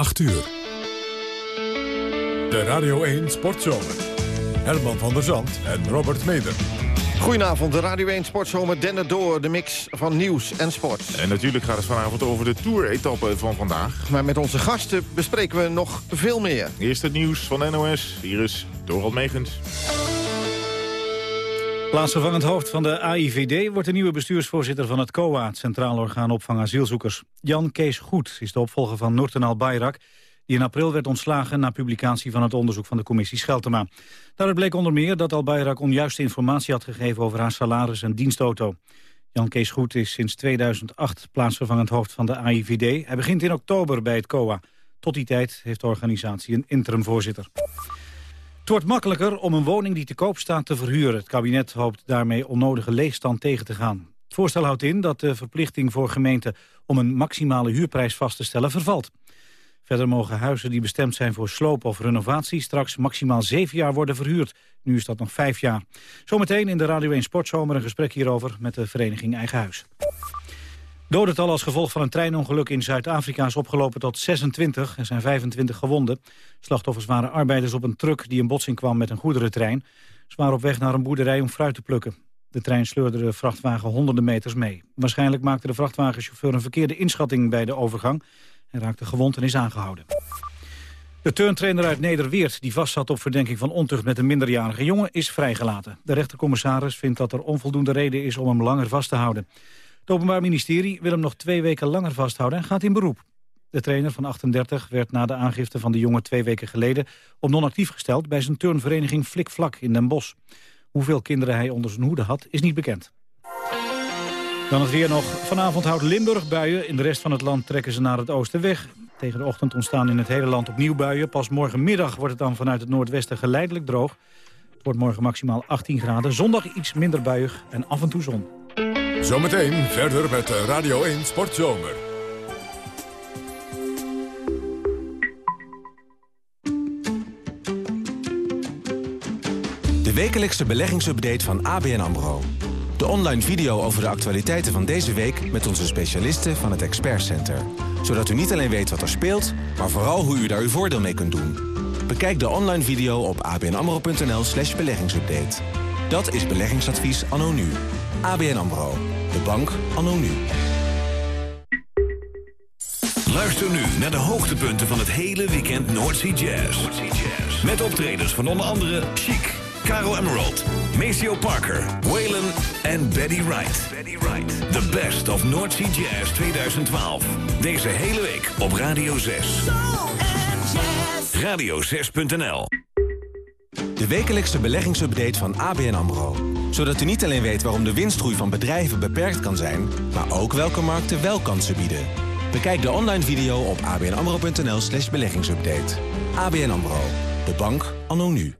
8 uur. De Radio 1 Sportzomer. Herman van der Zand en Robert Meder. Goedenavond, de Radio 1 Sportzomer denden door de mix van nieuws en sport. En natuurlijk gaat het vanavond over de Tour-etappe van vandaag. Maar met onze gasten bespreken we nog veel meer. Eerst het nieuws van NOS. Hier is Dorald Megens. Plaatsvervangend hoofd van de AIVD wordt de nieuwe bestuursvoorzitter van het COA, het Centraal Orgaan Opvang Asielzoekers. Jan Kees Goed is de opvolger van Noortenal Bayrak, die in april werd ontslagen na publicatie van het onderzoek van de commissie Scheltema. Daaruit bleek onder meer dat Al Bayrak onjuiste informatie had gegeven over haar salaris en dienstauto. Jan Kees Goed is sinds 2008 plaatsvervangend hoofd van de AIVD. Hij begint in oktober bij het COA. Tot die tijd heeft de organisatie een interimvoorzitter. Wordt makkelijker om een woning die te koop staat te verhuren. Het kabinet hoopt daarmee onnodige leegstand tegen te gaan. Het voorstel houdt in dat de verplichting voor gemeenten om een maximale huurprijs vast te stellen vervalt. Verder mogen huizen die bestemd zijn voor sloop of renovatie straks maximaal zeven jaar worden verhuurd. Nu is dat nog vijf jaar. Zometeen in de Radio 1 Sportzomer een gesprek hierover met de vereniging Eigen Huis. Dodental als gevolg van een treinongeluk in Zuid-Afrika is opgelopen tot 26. Er zijn 25 gewonden. Slachtoffers waren arbeiders op een truck die in botsing kwam met een goederentrein. Ze waren op weg naar een boerderij om fruit te plukken. De trein sleurde de vrachtwagen honderden meters mee. Waarschijnlijk maakte de vrachtwagenchauffeur een verkeerde inschatting bij de overgang. en raakte gewond en is aangehouden. De turntrainer uit Nederweert, die vastzat op verdenking van ontucht met een minderjarige jongen, is vrijgelaten. De rechtercommissaris vindt dat er onvoldoende reden is om hem langer vast te houden. Het Openbaar Ministerie wil hem nog twee weken langer vasthouden en gaat in beroep. De trainer van 38 werd na de aangifte van de jongen twee weken geleden op non-actief gesteld bij zijn turnvereniging Flik Vlak in Den Bosch. Hoeveel kinderen hij onder zijn hoede had, is niet bekend. Dan het weer nog. Vanavond houdt Limburg buien. In de rest van het land trekken ze naar het oosten weg. Tegen de ochtend ontstaan in het hele land opnieuw buien. Pas morgenmiddag wordt het dan vanuit het noordwesten geleidelijk droog. Het wordt morgen maximaal 18 graden. Zondag iets minder buiig en af en toe zon. Zometeen verder met Radio 1 Sportzomer. De wekelijkse beleggingsupdate van ABN AMRO. De online video over de actualiteiten van deze week met onze specialisten van het Expert Center. Zodat u niet alleen weet wat er speelt, maar vooral hoe u daar uw voordeel mee kunt doen. Bekijk de online video op abnamro.nl slash beleggingsupdate. Dat is beleggingsadvies anno nu. ABN AMRO. De bank anno nu. Luister nu naar de hoogtepunten van het hele weekend Noordsea Jazz. Met optredens van onder andere Chic, Caro Emerald, Maceo Parker, Waylon en Betty Wright. The best of Noordsea Jazz 2012. Deze hele week op Radio 6. Radio6.nl De wekelijkse beleggingsupdate van ABN AMRO. Zodat u niet alleen weet waarom de winstgroei van bedrijven beperkt kan zijn... maar ook welke markten wel kansen bieden. Bekijk de online video op abnamro.nl slash beleggingsupdate. ABN AMRO. De bank anno nu.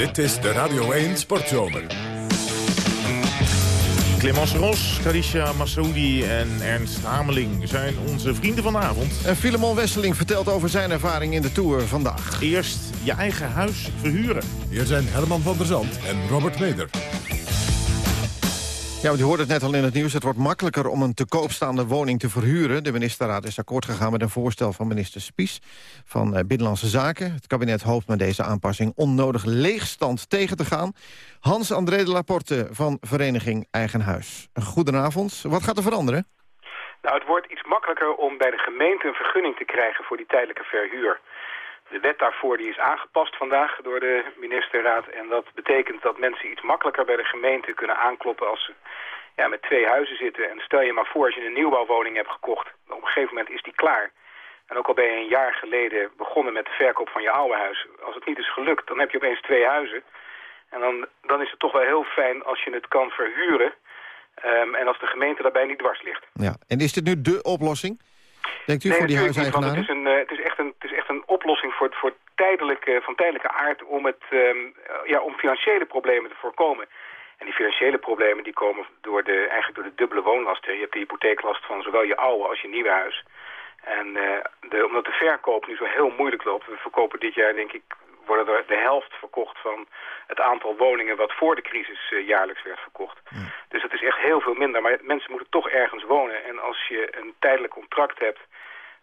Dit is de Radio 1 Sportzomer. Clemence Ros, Carisha Massoudi en Ernst Hameling zijn onze vrienden vanavond. En Filemon Wesseling vertelt over zijn ervaring in de Tour vandaag. Eerst je eigen huis verhuren. Hier zijn Herman van der Zand en Robert Meder. Ja, want u hoort het net al in het nieuws. Het wordt makkelijker om een te koop staande woning te verhuren. De ministerraad is akkoord gegaan met een voorstel van minister Spies van eh, Binnenlandse Zaken. Het kabinet hoopt met deze aanpassing onnodig leegstand tegen te gaan. Hans-André de Laporte van Vereniging Eigen Huis. Goedenavond. Wat gaat er veranderen? Nou, het wordt iets makkelijker om bij de gemeente een vergunning te krijgen voor die tijdelijke verhuur. De wet daarvoor die is aangepast vandaag door de ministerraad. En dat betekent dat mensen iets makkelijker bij de gemeente kunnen aankloppen als ze ja, met twee huizen zitten. En stel je maar voor als je een nieuwbouwwoning hebt gekocht. Op een gegeven moment is die klaar. En ook al ben je een jaar geleden begonnen met de verkoop van je oude huis. Als het niet is gelukt, dan heb je opeens twee huizen. En dan, dan is het toch wel heel fijn als je het kan verhuren. Um, en als de gemeente daarbij niet dwars ligt. Ja. En is dit nu de oplossing? Denkt u nee, voor die huiseigenaren? het is, een, eh, het, is echt een, het is echt een oplossing voor, voor tijdelijke, van tijdelijke aard om, het, ehm, ja, om financiële problemen te voorkomen. En die financiële problemen die komen door de, eigenlijk door de dubbele woonlast. Je hebt de hypotheeklast van zowel je oude als je nieuwe huis. En eh, de, omdat de verkoop nu zo heel moeilijk loopt... we verkopen dit jaar denk ik worden er de helft verkocht van het aantal woningen wat voor de crisis eh, jaarlijks werd verkocht. Dus het is echt heel veel minder. Maar mensen moeten toch ergens wonen. En als je een tijdelijk contract hebt,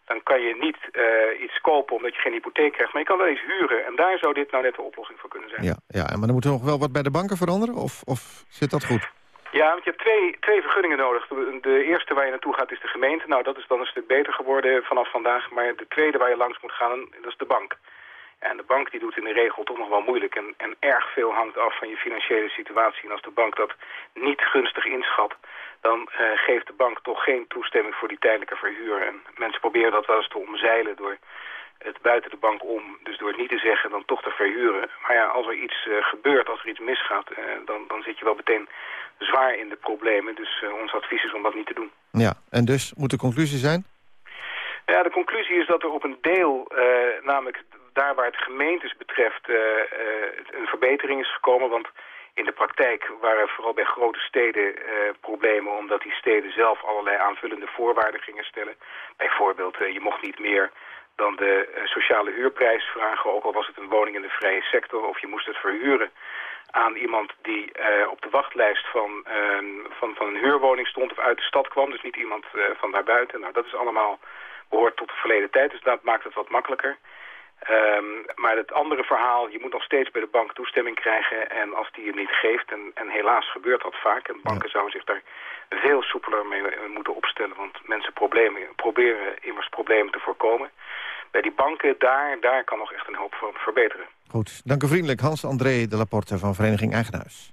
dan kan je niet eh, iets kopen omdat je geen hypotheek krijgt. Maar je kan wel eens huren. En daar zou dit nou net de oplossing voor kunnen zijn. Ja, ja, maar dan moet er nog wel wat bij de banken veranderen? Of, of zit dat goed? Ja, want je hebt twee, twee vergunningen nodig. De, de eerste waar je naartoe gaat is de gemeente. Nou, dat is dan een stuk beter geworden vanaf vandaag. Maar de tweede waar je langs moet gaan, dat is de bank. En de bank die doet in de regel toch nog wel moeilijk. En, en erg veel hangt af van je financiële situatie. En als de bank dat niet gunstig inschat, dan eh, geeft de bank toch geen toestemming voor die tijdelijke verhuur. En mensen proberen dat wel eens te omzeilen door het buiten de bank om. Dus door het niet te zeggen, dan toch te verhuren. Maar ja, als er iets eh, gebeurt, als er iets misgaat, eh, dan, dan zit je wel meteen zwaar in de problemen. Dus ons advies is om dat niet te doen. Ja, en dus moet de conclusie zijn? Ja, de conclusie is dat er op een deel, namelijk daar waar het gemeentes betreft, eh, eh, een verbetering is gekomen. Want in de praktijk waren vooral bij grote steden eh, problemen... omdat die steden zelf allerlei aanvullende voorwaarden gingen stellen. Bijvoorbeeld, je mocht niet meer dan de sociale huurprijs vragen... ook al was het een woning in de vrije sector... of je moest het verhuren aan iemand die op de wachtlijst van, ehm, van, van een huurwoning stond... of uit de stad kwam, dus niet iemand eh, van daarbuiten. Nou, dat is allemaal behoort tot de verleden tijd, dus dat maakt het wat makkelijker. Ehm, maar het andere verhaal, je moet nog steeds bij de bank toestemming krijgen. En als die je niet geeft, en, en helaas gebeurt dat vaak... en banken zouden zich daar veel soepeler mee moeten opstellen... want mensen problemen, proberen immers problemen te voorkomen. Bij die banken, daar, daar kan nog echt een hoop van verbeteren. Goed, dank u vriendelijk. Hans-André de Laporte van Vereniging Eigenhuis.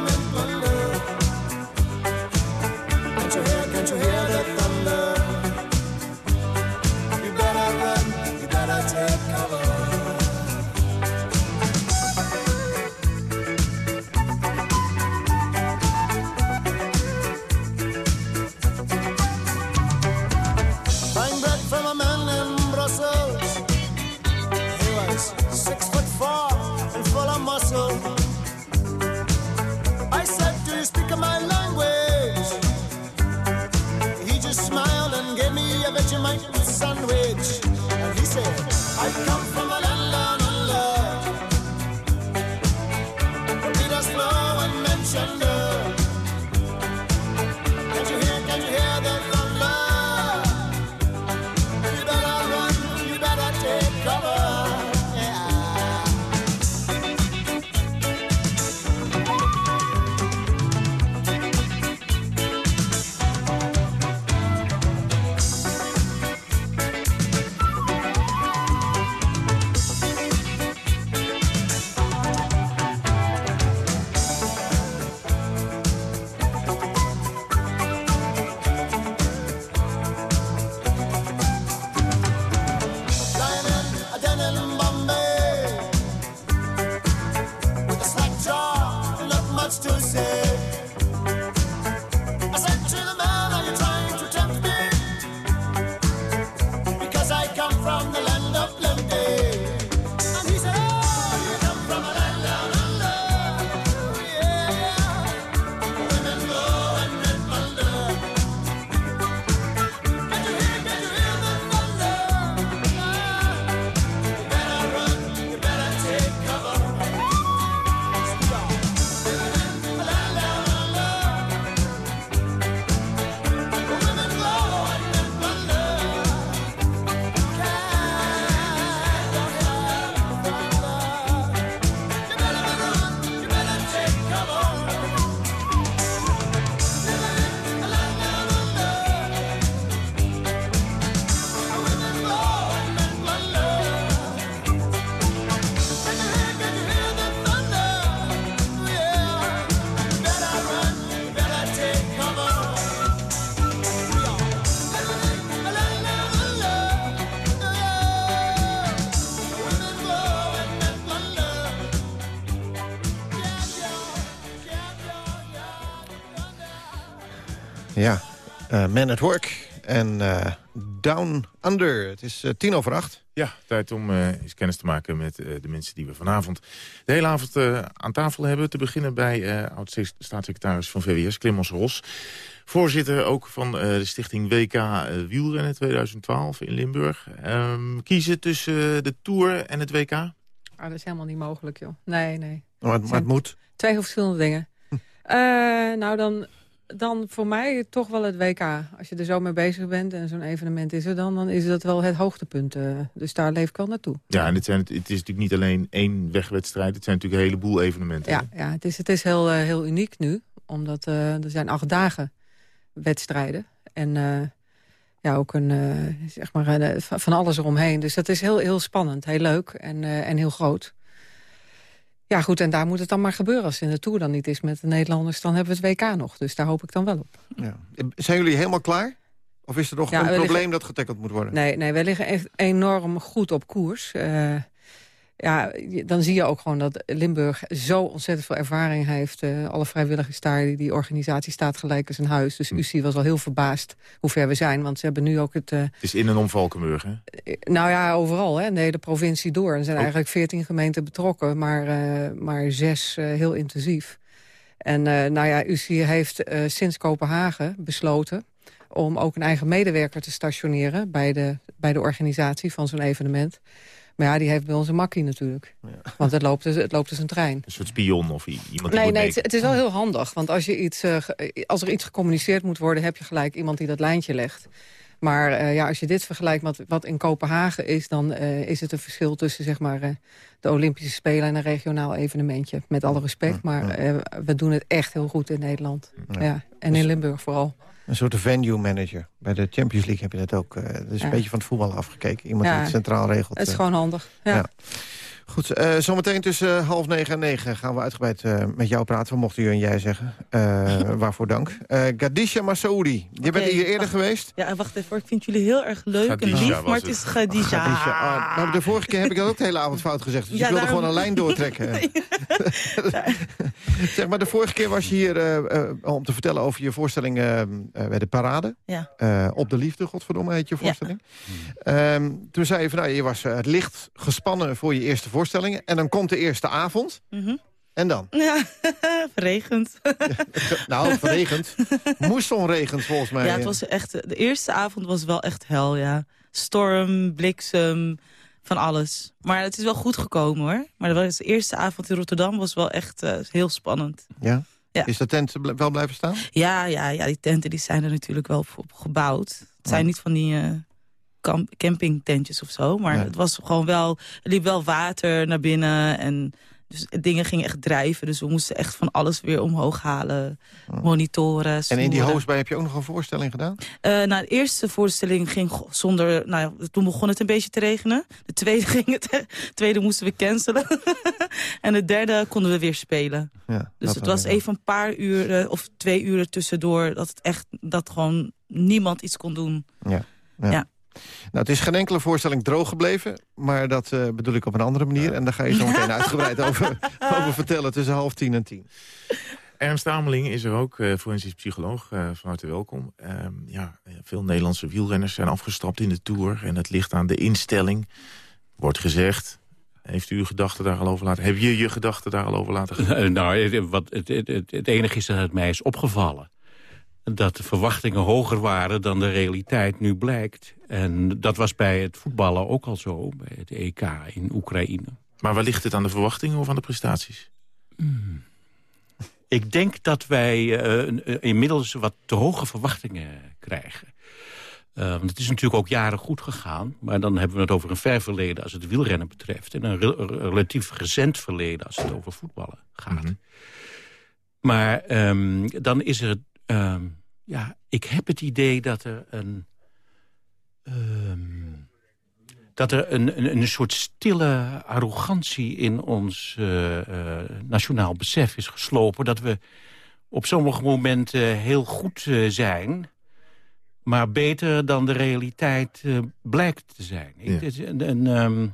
come from the land Man at Work en eh, Down Under. Het is eh, tien over acht. Ja, tijd om eh, eens kennis te maken met eh, de mensen die we vanavond de hele avond eh, aan tafel hebben. Te beginnen bij eh oud-staatssecretaris van VWS, Clemens Ros. Voorzitter ook van eh, de stichting WK eh, Wielrennen 2012 in Limburg. Ehm, kiezen tussen de Tour en het WK? Ah, dat is helemaal niet mogelijk, joh. Nee, nee. Maar, het- maar het moet. Twee heel verschillende dingen. Eh, nou, dan, dan voor mij toch wel het WK. Als je er zo mee bezig bent en zo'n evenement is er dan... dan is dat wel het hoogtepunt. eh, dus daar leef ik wel naartoe. Ja, en het, zijn, het is natuurlijk niet alleen één wegwedstrijd. Het zijn natuurlijk een heleboel evenementen. Ja, ja het is, het is heel, eh, heel uniek nu. Omdat eh, er zijn acht dagen wedstrijden. En ja, ook een, zeg maar, van alles eromheen. Dus dat is heel, heel spannend, heel leuk en, en heel groot. Ja, goed, en daar moet het dan maar gebeuren. Als het in de Tour dan niet is met de Nederlanders... dan hebben we het WK nog. Dus daar hoop ik dan wel op. Ja. Zijn jullie helemaal klaar? Of is er nog Ja, een probleem liggen- dat getackeld moet worden? Nee, nee, wij liggen echt enorm goed op koers. Eh, ja, dan zie je ook gewoon dat Limburg zo ontzettend veel ervaring heeft. Eh, alle vrijwilligers daar, die, die organisatie staat gelijk als een huis. Dus UCI was al heel verbaasd hoe ver we zijn. Want ze hebben nu ook het... eh, Het is in en om Valkenburg, hè? nou ja, overal, hè, de hele provincie door. Er zijn eigenlijk veertien gemeenten betrokken, maar, eh, maar zes eh, heel intensief. En eh, nou ja, UCI heeft eh, sinds Kopenhagen besloten om ook een eigen medewerker te stationeren... bij de, bij de organisatie van zo'n evenement. Maar ja, die heeft bij ons een makkie natuurlijk. Want het loopt, dus, het loopt dus een trein. Een soort spion of iemand die Nee, nee, het, het is wel heel handig. Want als, je iets, eh, als er iets gecommuniceerd moet worden... heb je gelijk iemand die dat lijntje legt. Maar eh, ja, als je dit vergelijkt met wat in Kopenhagen is... dan eh, is het een verschil tussen zeg maar, de Olympische Spelen... en een regionaal evenementje. Met alle respect, maar we doen het echt heel goed in Nederland. Ja. En in Limburg vooral. Een soort venue manager. Bij de Champions League heb je dat ook. dat is Ja. een beetje van het voetbal afgekeken. Iemand die het centraal regelt. Het is eh. gewoon handig. Ja. Ja. Goed, eh, zometeen tussen eh, half negen en negen gaan we uitgebreid eh, met jou praten. We mochten u en jij zeggen. Eh, waarvoor dank. Eh Gadisha Masoudi, je bent hier eerder wacht. geweest. Ja, wacht even hoor. Ik vind jullie heel erg leuk en lief, was maar het het. is. Gadisha, ah, nou, de vorige keer heb ik dat ook de hele avond fout gezegd. Dus Ja, ik wilde daarom- gewoon een lijn doortrekken. zeg maar, de vorige keer was je hier om te vertellen over je voorstelling bij de parade. Ja. Eh, op de liefde, godverdomme, heet je voorstelling. Ehm, toen zei je van, nou, je was het licht gespannen voor je eerste voorstellingen. En dan komt de eerste avond. Mhm. En dan? Ja, verregend. Nou, verregend. Moest onregend volgens mij. Ja, het was echt, de eerste avond was wel echt hel, ja. Storm, bliksem, van alles. Maar het is wel goed gekomen, hoor. Maar de eerste avond in Rotterdam was wel echt eh, heel spannend. Ja? Ja. Is de tent wel blijven staan? Ja, ja, ja, die tenten die zijn er natuurlijk wel op, gebouwd. Het zijn niet van die eh, campingtentjes of zo. Maar het was gewoon wel... Er liep wel water naar binnen en... Dus dingen gingen echt drijven. Dus we moesten echt van alles weer omhoog halen. Monitoren, En in die hoosbij heb je ook nog een voorstelling gedaan? Eh, nou, de eerste voorstelling ging zonder... Nou, toen begon het een beetje te regenen. De tweede, ging het, de tweede moesten we cancelen. en de derde konden we weer spelen. Ja, Dus het was even een paar uren of twee uren tussendoor... dat het echt dat gewoon niemand iets kon doen. Ja. ja. Ja. Nou, het is geen enkele voorstelling droog gebleven. Maar dat eh, bedoel ik op een andere manier. En daar ga je zo meteen uitgebreid over, over vertellen tussen half tien en tien. Ernst Ameling is er ook, eh forensisch psycholoog. eh, van harte welkom. Ehm, ja, veel Nederlandse wielrenners zijn afgestapt in de Tour. En het ligt aan de instelling. Wordt gezegd. Heeft u uw gedachten daar al over laten... Heb je je gedachten daar al over laten gaan? Nou, wat, het, het, het, het enige is dat het mij is opgevallen. Dat de verwachtingen hoger waren dan de realiteit nu blijkt. En dat was bij het voetballen ook al zo, bij het EK in Oekraïne. Maar waar ligt het aan de verwachtingen of aan de prestaties? Ik denk dat wij eh, eh, inmiddels wat te hoge verwachtingen krijgen. Eh, want het is natuurlijk ook jaren goed gegaan. Maar dan hebben we het over een ver verleden als het wielrennen betreft. En een re- relatief recent verleden als het over voetballen gaat. Mhm. Maar ehm, dan is er... ehm, ja, ik heb het idee dat er een... ehm, dat er een, een, een soort stille arrogantie in ons eh, eh, nationaal besef is geslopen. Dat we op sommige momenten heel goed eh, zijn... maar beter dan de realiteit eh, blijkt te zijn. Ik, Ja. dit is een- een, ehm,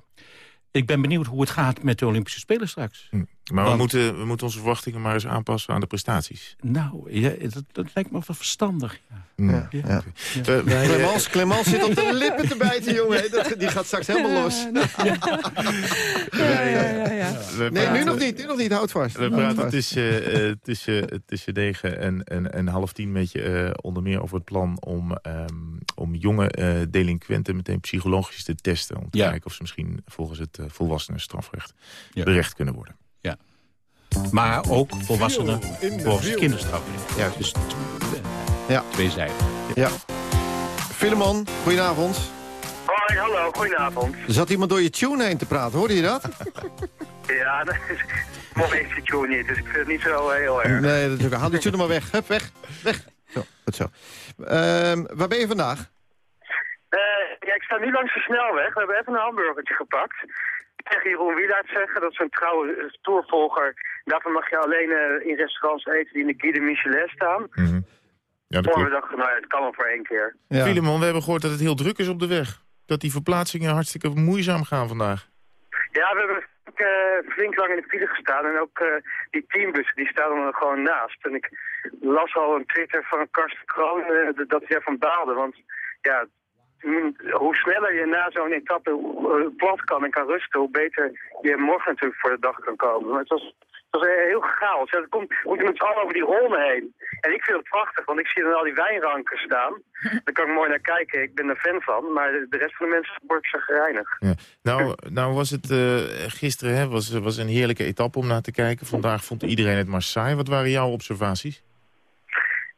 ik ben benieuwd hoe het gaat met de Olympische Spelen straks. Hm. Maar we moeten, we moeten onze verwachtingen maar eens aanpassen aan de prestaties. Nou, ja, dat, dat lijkt me wel verstandig. Ja. Hmm. Ja, eh, Clemens, Clemens zit op de lippen te bijten, jongen. Dat, die gaat straks helemaal los. Ja, ja, ja, ja. we Nee, nu nog niet. Nu nog niet. Houd vast. We praten vast. tussen, eh, tussen, tussen negen en, en, en half tien met je eh, onder meer over het plan om, ehm, om jonge eh, delinquenten meteen psychologisch te testen. Om te Ja. kijken of ze misschien volgens het eh, volwassenen strafrecht Ja. berecht kunnen worden. Maar ook volwassenen volgens het kinderstrafrecht. Ja. Dus Ja. tweezijdig. Ja. Filemon, goedenavond. Hoi, hallo, goedenavond. Er zat iemand door je tune heen te praten, hoorde je dat? Ja, dat is is die tune niet, dus ik vind het niet zo heel erg. Nee, dat is ook... Haal die tune maar weg. Hup, weg. Weg. Zo, goed zo. Ehm, waar ben je vandaag? Eh, ja, ik sta nu langs de snelweg. We hebben even een hamburgertje gepakt. Tegen Jeroen Wielaert zeggen, dat is een trouwe eh, tourvolger. Daarvan mag je alleen eh, in restaurants eten die in de Guide Michelin staan. Mhm. Ja, dat we dachten, nou ja, het kan wel voor één keer. Ja. Filemon, we hebben gehoord dat het heel druk is op de weg. Dat die verplaatsingen hartstikke moeizaam gaan vandaag. Ja, we hebben eh, flink lang in de file gestaan. En ook eh, die teambussen, die staan er gewoon naast. En ik las al een Twitter van Karsten Kroon dat hij ervan baalde. Want ja, mm, hoe sneller je na zo'n etappe eh, plat kan en kan rusten... hoe beter je morgen natuurlijk voor de dag kan komen. Maar het was, het was heel chaos. Het komt, we moeten met z'n allen over die ronde heen. En ik vind het prachtig, want ik zie dan al die wijnranken staan. Daar kan ik mooi naar kijken. Ik ben er fan van. Maar de, rest van de mensen wordt gereinigd. Ja. Nou, nou was het eh, gisteren hè, was, was een heerlijke etappe om naar te kijken. Vandaag vond iedereen het maar saai. Wat waren jouw observaties?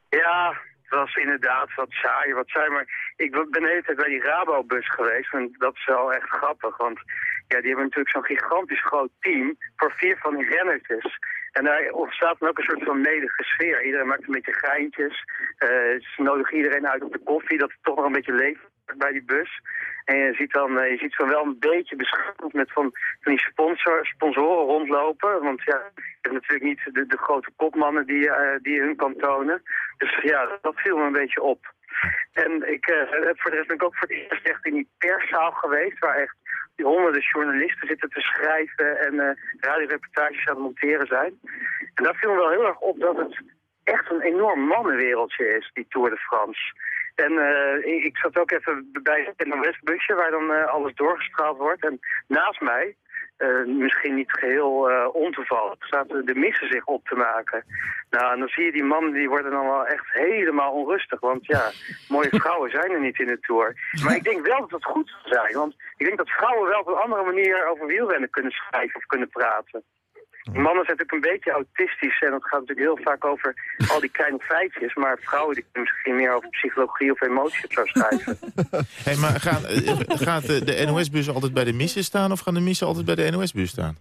Ja, was inderdaad wat saai, wat saai. Maar ik ben de hele tijd bij die Rabobus geweest. En dat is wel echt grappig. Want ja, die hebben natuurlijk zo'n gigantisch groot team voor vier van die rennertjes. En daar ontstaat dan ook een soort van medige sfeer. Iedereen maakt een beetje geintjes. Eh, ze nodigen iedereen uit op de koffie. Dat het toch nog een beetje leeft bij die bus. En je ziet dan, eh, je ziet zo wel een beetje beschermd met van, van die sponsor, sponsoren rondlopen. Want ja, hebt natuurlijk niet de, de grote kopmannen die, eh, die je hun kan tonen. Dus ja, dat viel me een beetje op. En ik, heb voor de rest ben ik ook voor het eerst echt in die perszaal geweest, waar echt die honderden journalisten zitten te schrijven en eh radioreportages aan het monteren zijn. En daar viel me wel heel erg op dat het echt een enorm mannenwereldje is, die Tour de France. En ik, zat ook even bij het NOS-busje waar dan alles doorgestraald wordt. En naast mij, eh, misschien niet geheel eh, ontoevallig, zaten de missen zich op te maken. Nou, en dan zie je die mannen, die worden dan wel echt helemaal onrustig. Want ja, mooie vrouwen zijn er niet in de Tour. Maar ik denk wel dat het goed zou zijn. Want ik denk dat vrouwen wel op een andere manier over wielrennen kunnen schrijven of kunnen praten. Mannen zijn natuurlijk een beetje autistisch en dat gaat natuurlijk heel vaak over al die kleine feitjes. Maar vrouwen die kunnen misschien meer over psychologie of emotie of zo schrijven. Hey, maar gaan, eh, gaat de, NOS-bus altijd bij de missen staan... of gaan de missen altijd bij de NOS-bus staan?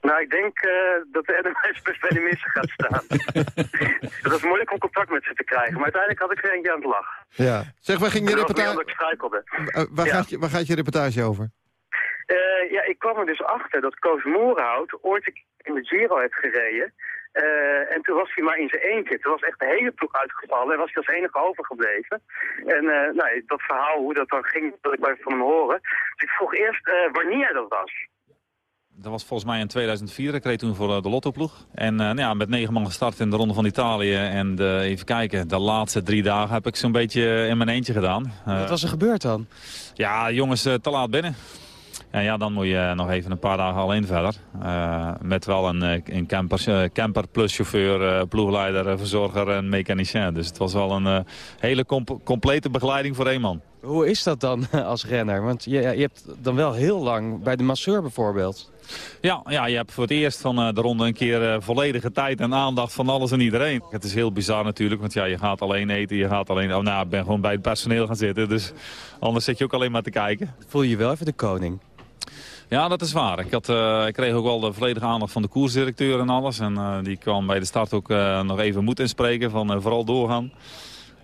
Nou, ik denk eh, dat de NMS best bij de missen gaat staan. Het was moeilijk om contact met ze te krijgen, maar uiteindelijk had ik er eentje aan het lachen. Ja. Zeg, waar ging je dat reportage... omdat ik struikelde. Eh, waar, Ja. gaat je, waar gaat je reportage over? Eh, ja, ik kwam er dus achter dat Koos Moerhout ooit in de Giro heeft gereden. Eh, en toen was hij maar in zijn eentje. Toen was echt de hele ploeg uitgevallen en was hij als enige overgebleven. En eh, nou, dat verhaal, hoe dat dan ging, dat ik bij van hem horen. Dus ik vroeg eerst eh, wanneer dat was. Dat was volgens mij in 2004. Ik reed toen voor de Lottoploeg. En eh, nou ja, met negen man gestart in de Ronde van Italië. En even kijken, de laatste drie dagen heb ik zo'n beetje in mijn eentje gedaan. Eh, Wat was er gebeurd dan? Ja, jongens, te laat binnen. En ja, dan moet je nog even een paar dagen alleen verder. Eh, met wel een, eh, een camper, eh, camper plus chauffeur, ploegleider, verzorger en mechanicien. Dus het was wel een hele comp- complete begeleiding voor één man. Hoe is dat dan als renner? Want je, je hebt dan wel heel lang bij de masseur bijvoorbeeld. Ja, ja, je hebt voor het eerst van de ronde een keer volledige tijd en aandacht van alles en iedereen. Het is heel bizar natuurlijk, want ja, je gaat alleen eten, je gaat alleen... Oh, nou, ik ben gewoon bij het personeel gaan zitten, dus anders zit je ook alleen maar te kijken. Voel je je wel even de koning? Ja, dat is waar. Ik, had, eh, ik kreeg ook wel de volledige aandacht van de koersdirecteur en alles. En eh, die kwam bij de start ook eh, nog even moed inspreken van eh, vooral doorgaan.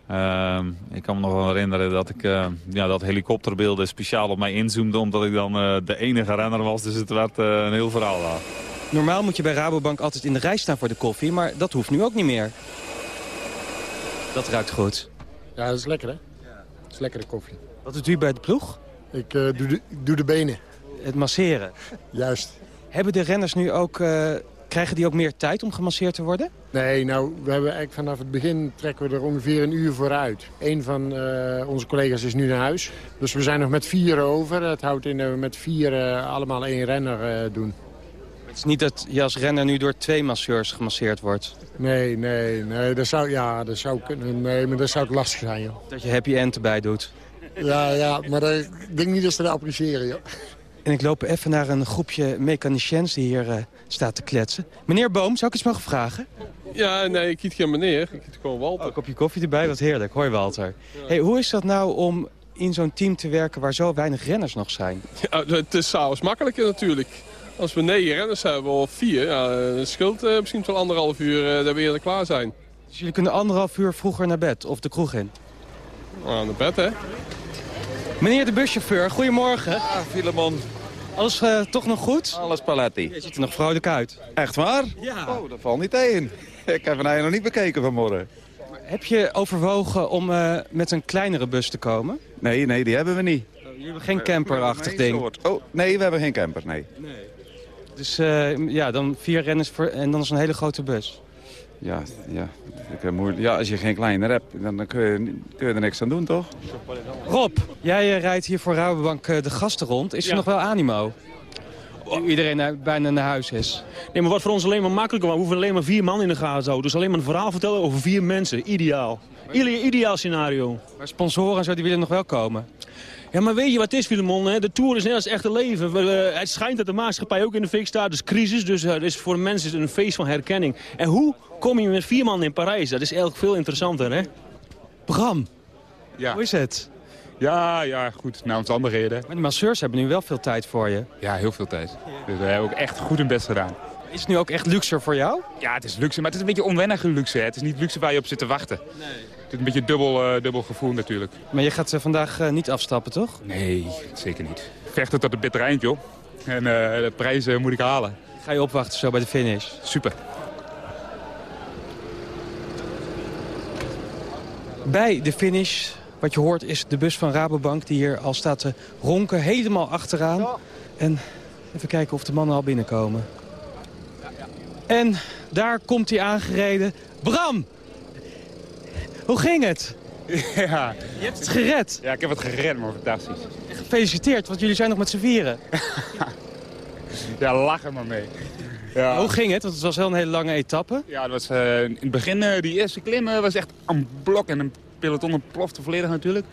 Ehm, ik kan me nog wel herinneren dat ik eh, ja, dat helikopterbeelden speciaal op mij inzoomde... omdat ik dan eh, de enige renner was, dus het werd eh, een heel verhaal daar. Normaal moet je bij Rabobank altijd in de rij staan voor de koffie, maar dat hoeft nu ook niet meer. Dat ruikt goed. Ja, dat is lekker hè? Dat is lekkere koffie. Wat doet u bij de ploeg? Ik, eh, doe, de, ik doe de benen. Het masseren. Juist. Hebben de renners nu ook, eh, krijgen die ook meer tijd om gemasseerd te worden? Nee, nou, we hebben eigenlijk vanaf het begin trekken we er ongeveer een uur vooruit. Een van eh, onze collega's is nu naar huis. Dus we zijn nog met vier over. Het houdt in dat we met vier eh, allemaal één renner doen. Het is niet dat je als renner nu door twee masseurs gemasseerd wordt. Nee, nee, nee, dat zou, ja, dat zou kunnen. Nee, maar dat zou lastig zijn, joh. Dat je happy end erbij doet. Ja, ja, maar dat, ik denk niet dat ze dat appreciëren, joh. En ik loop even naar een groepje mechaniciens die hier eh, staat te kletsen. Meneer Boom, zou ik iets mogen vragen? Ja, nee, ik kiet geen meneer. Ik kiet gewoon Walter. een kopje koffie erbij, wat heerlijk. Hoi Walter. Hey, hoe is dat nou om in zo'n team te werken waar zo weinig renners nog zijn? Ja, het is s'avonds makkelijker natuurlijk. Als we negen renners hebben of vier, ja, het scheelt eh, misschien wel anderhalf uur eh, dat we eerder klaar zijn. Dus jullie kunnen anderhalf uur vroeger naar bed of de kroeg in? Nou, de bed, hè? Meneer de buschauffeur, goedemorgen. Ja, Filemon. Alles eh, toch nog goed? Alles paletti. Je ziet er nog vrolijk uit. Echt waar? Ja. Oh, dat valt niet tegen. Ik heb eigenlijk nog niet bekeken vanmorgen. Heb je overwogen om eh, met een kleinere bus te komen? Nee, nee, die hebben we niet. Jullie hebben geen camperachtig Nee, ding? soort. Oh, nee, we hebben geen camper, nee. Dus eh, ja, dan vier renners voor, en dan is een hele grote bus. Ja, ja, moeilijk. ja, als je geen kleiner hebt, dan, kun, je, kun je er niks aan doen, toch? Rob, jij eh, rijdt hier voor Rabobank eh, de gasten rond. Is er Ja. nog wel animo? Iedereen bijna naar huis is. Nee, maar wat voor ons alleen maar makkelijker was, we hoeven alleen maar vier man in de gaten te houden. Dus alleen maar een verhaal vertellen over vier mensen. Ideaal. Ide- ideaal scenario. Maar sponsoren en zo, die willen nog wel komen. Ja, maar weet je wat het is, Filemon? hè? De Tour is net als het echte leven. We, het schijnt dat de maatschappij ook in de fik staat. Dus crisis. Dus eh, dus voor de mensen is het een feest van herkenning. En hoe kom je met vier man in Parijs? Dat is eigenlijk veel interessanter, hè? Bram, Ja. hoe is het? Ja, ja, goed. Nou, omstandigheden. Maar de masseurs hebben nu wel veel tijd voor je. Ja, heel veel tijd. Dus we hebben ook echt goed hun best gedaan. Is het nu ook echt luxer voor jou? Ja, het is luxe, maar het is een beetje onwennige luxe. Hè. Het is niet luxe waar je op zit te wachten. Nee. Het is een beetje dubbel, eh, dubbel gevoel natuurlijk. Maar je gaat eh, vandaag eh, niet afstappen, toch? Nee, zeker niet. Vechten tot het bitter eind, joh. En eh, de prijs eh, moet ik halen. Ga je opwachten zo bij de finish? Super. Bij de finish, wat je hoort, is de bus van Rabobank... die hier al staat te ronken, helemaal achteraan. En even kijken of de mannen al binnenkomen. En daar komt hij aangereden. Bram! Hoe ging het? Ja. Je hebt het gered. Ja, ik heb het gered, maar fantastisch. Gefeliciteerd, want jullie zijn nog met z'n vieren. Ja, lach er maar mee. Ja. Hoe ging het? Want het was wel een hele lange etappe. Ja, dat was, eh, in het begin, eh, die eerste klim eh, was echt een blok en een peloton ontplofte volledig natuurlijk.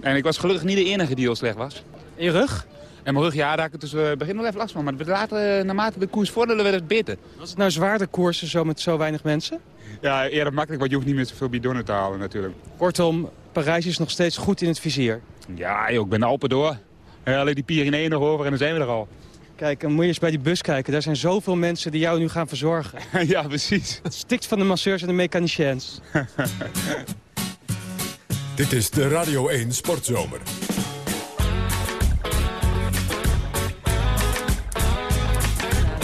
En ik was gelukkig niet de enige die heel slecht was. In je rug? En mijn rug, ja, daar dus eh, begin nog even last van. Maar later, eh, naarmate de koers vorderde, werd het beter. Was het nou zwaarder koersen zo met zo weinig mensen? Ja, eerder makkelijk, want je hoeft niet meer zoveel bidonnen te halen natuurlijk. Kortom, Parijs is nog steeds goed in het vizier. Ja, joh, ik ben de Alpen door. Alleen die Pyreneeën nog over en dan zijn we er al. Kijk, en moet je eens bij die bus kijken. Daar zijn zoveel mensen die jou nu gaan verzorgen. ja, precies. Het stikt van de masseurs en de mechaniciens. Dit is de Radio 1 Sportzomer.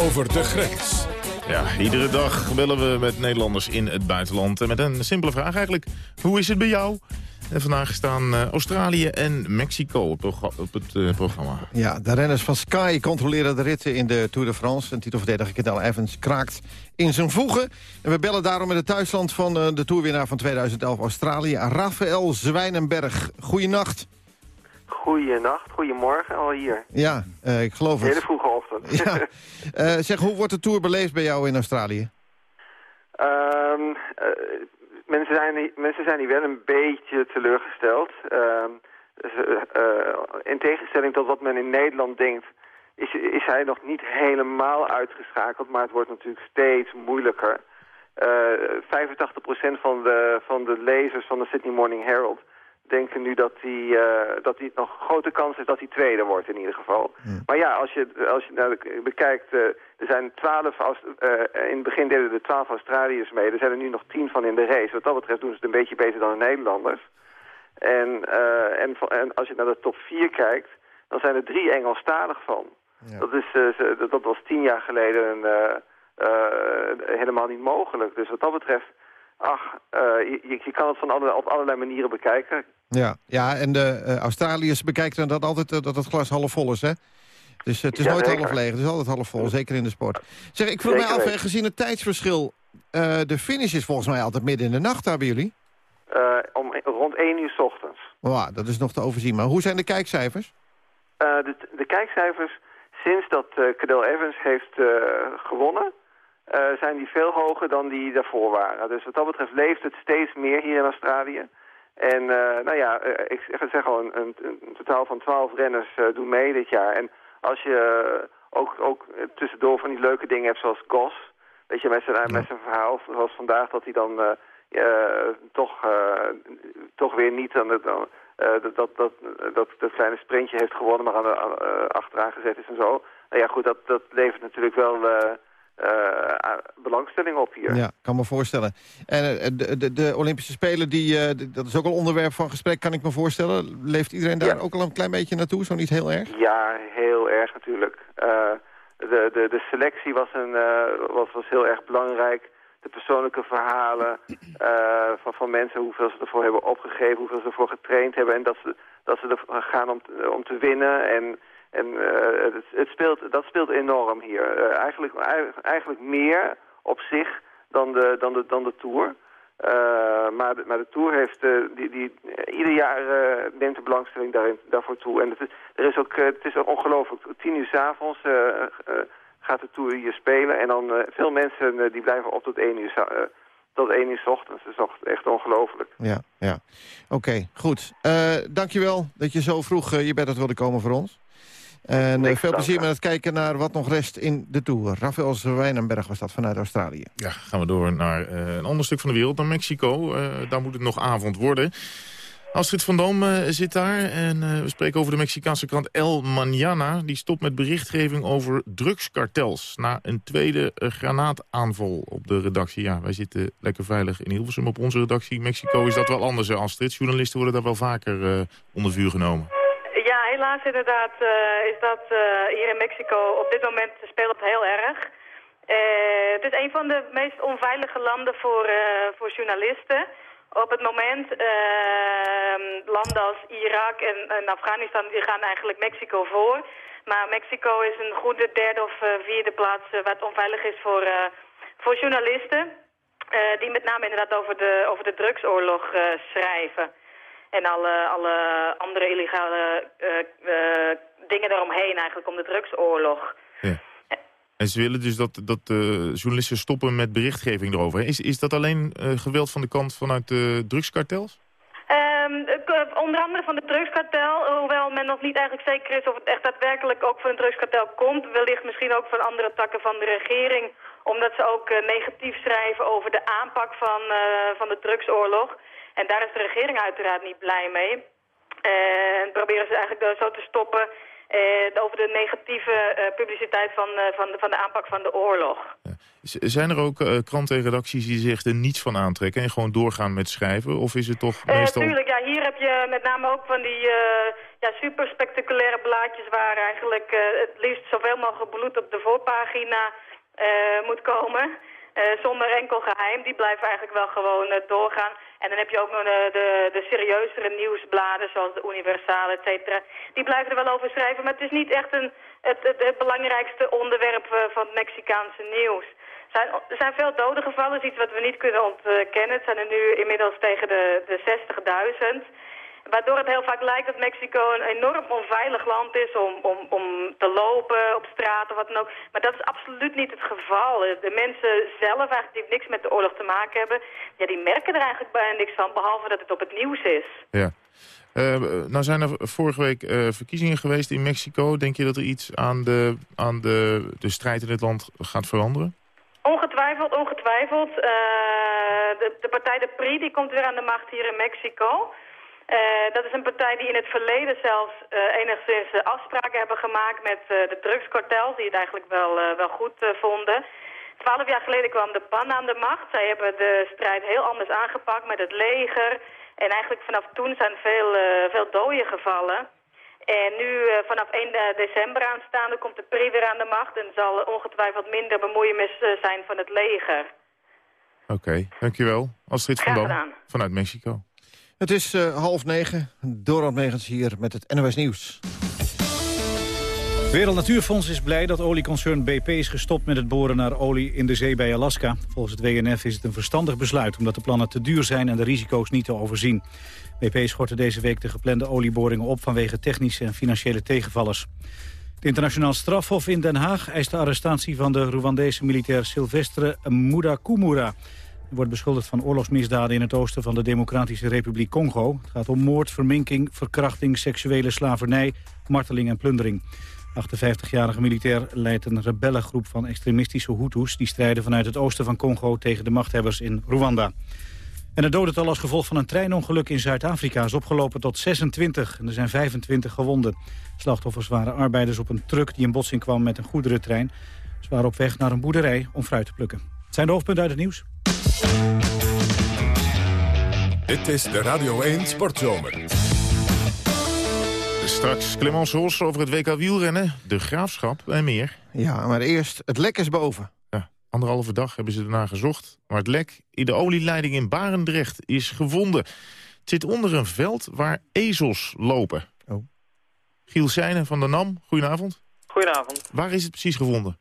Over de grens. Ja, iedere dag bellen we met Nederlanders in het buitenland. En met een simpele vraag eigenlijk. Hoe is het bij jou? En vandaag staan eh, Australië en Mexico op, het eh, programma. Ja, de renners van Sky controleren de ritten in de Tour de France. En titelverdediger Cadel Evans kraakt in zijn voegen. En we bellen daarom met het thuisland van eh, de Tourwinnaar van 2011 Australië, Rafael Zwijnenberg. Goeienacht. Goeienacht, goedemorgen al hier. Ja, eh, ik geloof het. Hele Ja. Eh, zeg, hoe wordt de Tour beleefd bij jou in Australië? Ehm, eh, mensen, zijn, hier- mensen zijn hier wel een beetje teleurgesteld. Ehm, eh, in tegenstelling tot wat men in Nederland denkt... Is, is hij nog niet helemaal uitgeschakeld, maar het wordt natuurlijk steeds moeilijker. Eh 85% van de, van de lezers van de Sydney Morning Herald denken nu dat hij, eh, dat hij nog een grote kans heeft dat hij tweede wordt in ieder geval. Maar ja, als je, als je nou bekijkt, eh, er zijn twaalf, eh, in het begin deden er twaalf Australiërs mee. Er zijn er nu nog tien van in de race. Wat dat betreft doen ze het een beetje beter dan de Nederlanders. En, en, en als je naar de top 4 kijkt, dan zijn er drie Engelstalig van. Dat, is, dat, was tien jaar geleden eh, helemaal niet mogelijk. Dus wat dat betreft, ach, eh, je, je- kan het van alle, op allerlei manieren bekijken. Ja, ja en de eh, Australiërs bekijken dat altijd eh, dat het glas half vol is, hè? Dus het is Ja, nooit zeker. half leeg, het is altijd half vol, zeker in de sport. Zeg, ik vroeg mij af, weten. gezien het tijdsverschil... de finish is volgens mij altijd midden in de nacht daar bij jullie. Om, rond 1 uur 's ochtends. Wow, dat is nog te overzien. Maar hoe zijn de kijkcijfers? De, de kijkcijfers, sinds dat Cadel Evans heeft gewonnen, eh, zijn die veel hoger dan die daarvoor waren. Dus wat dat betreft leeft het steeds meer hier in Australië. En eh, nou ja, eh, ik zeg- al, een, een, een totaal van 12 renners doen mee dit jaar. En als je ook, ook tussendoor van die leuke dingen hebt zoals Gos, weet je, met zijn, met zijn verhaal, zoals vandaag, dat hij dan toch, toch weer niet aan het... dat, dat, dat, dat, dat kleine sprintje heeft gewonnen, maar aan de, aan, achteraan gezet is en zo. Nou ja, goed, dat, dat levert natuurlijk wel belangstelling op hier. Ja, kan me voorstellen. En eh, de, de, de Olympische Spelen, die, eh, dat is ook al onderwerp van gesprek, kan ik me voorstellen. Leeft iedereen daar ook al een klein beetje naartoe, zo niet heel erg? Ja, heel erg natuurlijk. Eh, de, de, de selectie was, een, eh, was, was heel erg belangrijk. De persoonlijke verhalen eh, van, van mensen, hoeveel ze ervoor hebben opgegeven, hoeveel ze ervoor getraind hebben. En dat ze, dat ze er gaan om, te- om te winnen. En, en eh, het, het speelt, dat speelt enorm hier. Eh, eigenlijk, eigenlijk meer op zich dan de, dan de, dan de Tour. Eh, maar, de, maar de Tour heeft, die, die, ieder jaar neemt de belangstelling daarin, daarvoor toe. En het is, er is ook, het is ook ongelooflijk. Tien uur s'avonds gaat de Tour hier spelen. En dan veel mensen die blijven op tot één uur, tot één uur 's ochtends. Dat is echt ongelooflijk. Ja, ja. Oké, goed. Eh dankjewel dat je zo vroeg je bed uit wilde komen voor ons. En eh, veel plezier met het kijken naar wat nog rest in de Tour. Rafael Zwijnenberg was dat vanuit Australië. Ja, gaan we door naar eh, een ander stuk van de wereld, naar Mexico. Eh, daar moet het nog avond worden. Astrid van Dam eh, zit daar en we spreken over de Mexicaanse krant El Mañana. Die stopt met berichtgeving over drugskartels na een tweede granaataanval op de redactie. Ja, wij zitten lekker veilig in Hilversum op onze redactie. Mexico is dat wel anders, Astrid. Journalisten worden daar wel vaker onder vuur genomen. Helaas inderdaad eh, is dat eh, hier in Mexico op dit moment speelt heel erg. Eh, het is een van de meest onveilige landen voor, voor journalisten. Op het moment, eh, landen als Irak en, en Afghanistan, die gaan eigenlijk Mexico voor. Maar Mexico is een goede derde of vierde plaats wat onveilig is voor, voor journalisten. die met name inderdaad over de, over de drugsoorlog schrijven. En alle, alle andere illegale eh, eh, dingen daaromheen eigenlijk, om de drugsoorlog. En ze willen dus dat, dat eh, journalisten stoppen met berichtgeving erover. Is, is dat alleen eh, geweld van de kant vanuit de drugskartels? Ehm, onder andere van de drugskartel, hoewel men nog niet eigenlijk zeker is of het echt daadwerkelijk ook van een drugskartel komt. Wellicht misschien ook van andere takken van de regering, omdat ze ook eh, negatief schrijven over de aanpak van, eh, van de drugsoorlog. En daar is de regering uiteraard niet blij mee. En proberen ze eigenlijk eh, zo te stoppen eh, over de negatieve eh, publiciteit van, eh, van, de, van de aanpak van de oorlog. Zijn er ook eh, kranten en redacties die zich er niets van aantrekken... en gewoon doorgaan met schrijven? Of is het toch Eh, meestal... tuurlijk, ja, hier heb je met name ook van die eh, ja, super spectaculaire blaadjes waar eigenlijk eh, het liefst zoveel mogelijk bloed op de voorpagina eh, moet komen. Eh, zonder enkel geheim. Die blijven eigenlijk wel gewoon eh, doorgaan. En dan heb je ook nog de, de, de serieuzere nieuwsbladen zoals de Universal, et cetera. Die blijven er wel over schrijven, maar het is niet echt een, het, het, belangrijkste onderwerp eh, van het Mexicaanse nieuws. Zijn, er zijn veel doden gevallen, is iets wat we niet kunnen ontkennen. Het zijn er nu inmiddels tegen de, de 60.000. Waardoor het heel vaak lijkt dat Mexico een enorm onveilig land is om, om, om te lopen op straat of wat dan ook. Maar dat is absoluut niet het geval. De mensen zelf, eigenlijk die niks met de oorlog te maken hebben, ja, die merken er eigenlijk bijna niks van, behalve dat het op het nieuws is. Ja. Eh, nou zijn er vorige week eh, verkiezingen geweest in Mexico. Denk je dat er iets aan de, aan de, de strijd in het land gaat veranderen? Ongetwijfeld, ongetwijfeld. Eh, de, de partij de PRI die komt weer aan de macht hier in Mexico. Eh, dat is een partij die in het verleden zelfs eh, enigszins eh, afspraken hebben gemaakt met de drugskartels, die het eigenlijk wel, wel goed vonden. Twaalf jaar geleden kwam de PAN aan de macht. Zij hebben de strijd heel anders aangepakt met het leger. En eigenlijk vanaf toen zijn veel, veel doden gevallen. En nu vanaf 1 december aanstaande komt de PRI weer aan de macht... en zal ongetwijfeld minder bemoeienis zijn van het leger. Oké, dankjewel. Astrid van Dam vanuit Mexico. Het is eh, half negen. Dorald Megens hier met het NOS Nieuws. Wereld Natuurfonds is blij dat olieconcern BP is gestopt met het boren naar olie in de zee bij Alaska. Volgens het WNF is het een verstandig besluit omdat de plannen te duur zijn en de risico's niet te overzien. BP schortte deze week de geplande olieboringen op vanwege technische en financiële tegenvallers. Het internationaal strafhof in Den Haag eist de arrestatie van de Rwandese militair Silvestre Mudakumura. Wordt beschuldigd van oorlogsmisdaden in het oosten van de Democratische Republiek Congo. Het gaat om moord, verminking, verkrachting, seksuele slavernij, marteling en plundering. De 58-jarige militair leidt een rebellengroep van extremistische Hutus... die strijden vanuit het oosten van Congo tegen de machthebbers in Rwanda. En het dodental als gevolg van een treinongeluk in Zuid-Afrika is opgelopen tot 26. En er zijn 25 gewonden. Slachtoffers waren arbeiders op een truck die in botsing kwam met een goederentrein. Ze waren op weg naar een boerderij om fruit te plukken. Het zijn de hoofdpunten uit het nieuws. Dit is de Radio 1 Sportzomer. Straks Clemence Ros over het WK wielrennen, de graafschap en meer. Ja, maar eerst, het lek is boven. Ja, anderhalve dag hebben ze ernaar gezocht. Maar het lek in de olieleiding in Barendrecht is gevonden. Het zit onder een veld waar ezels lopen. Oh. Giel Seijnen van de NAM, goedenavond. Goedenavond. Waar is het precies gevonden?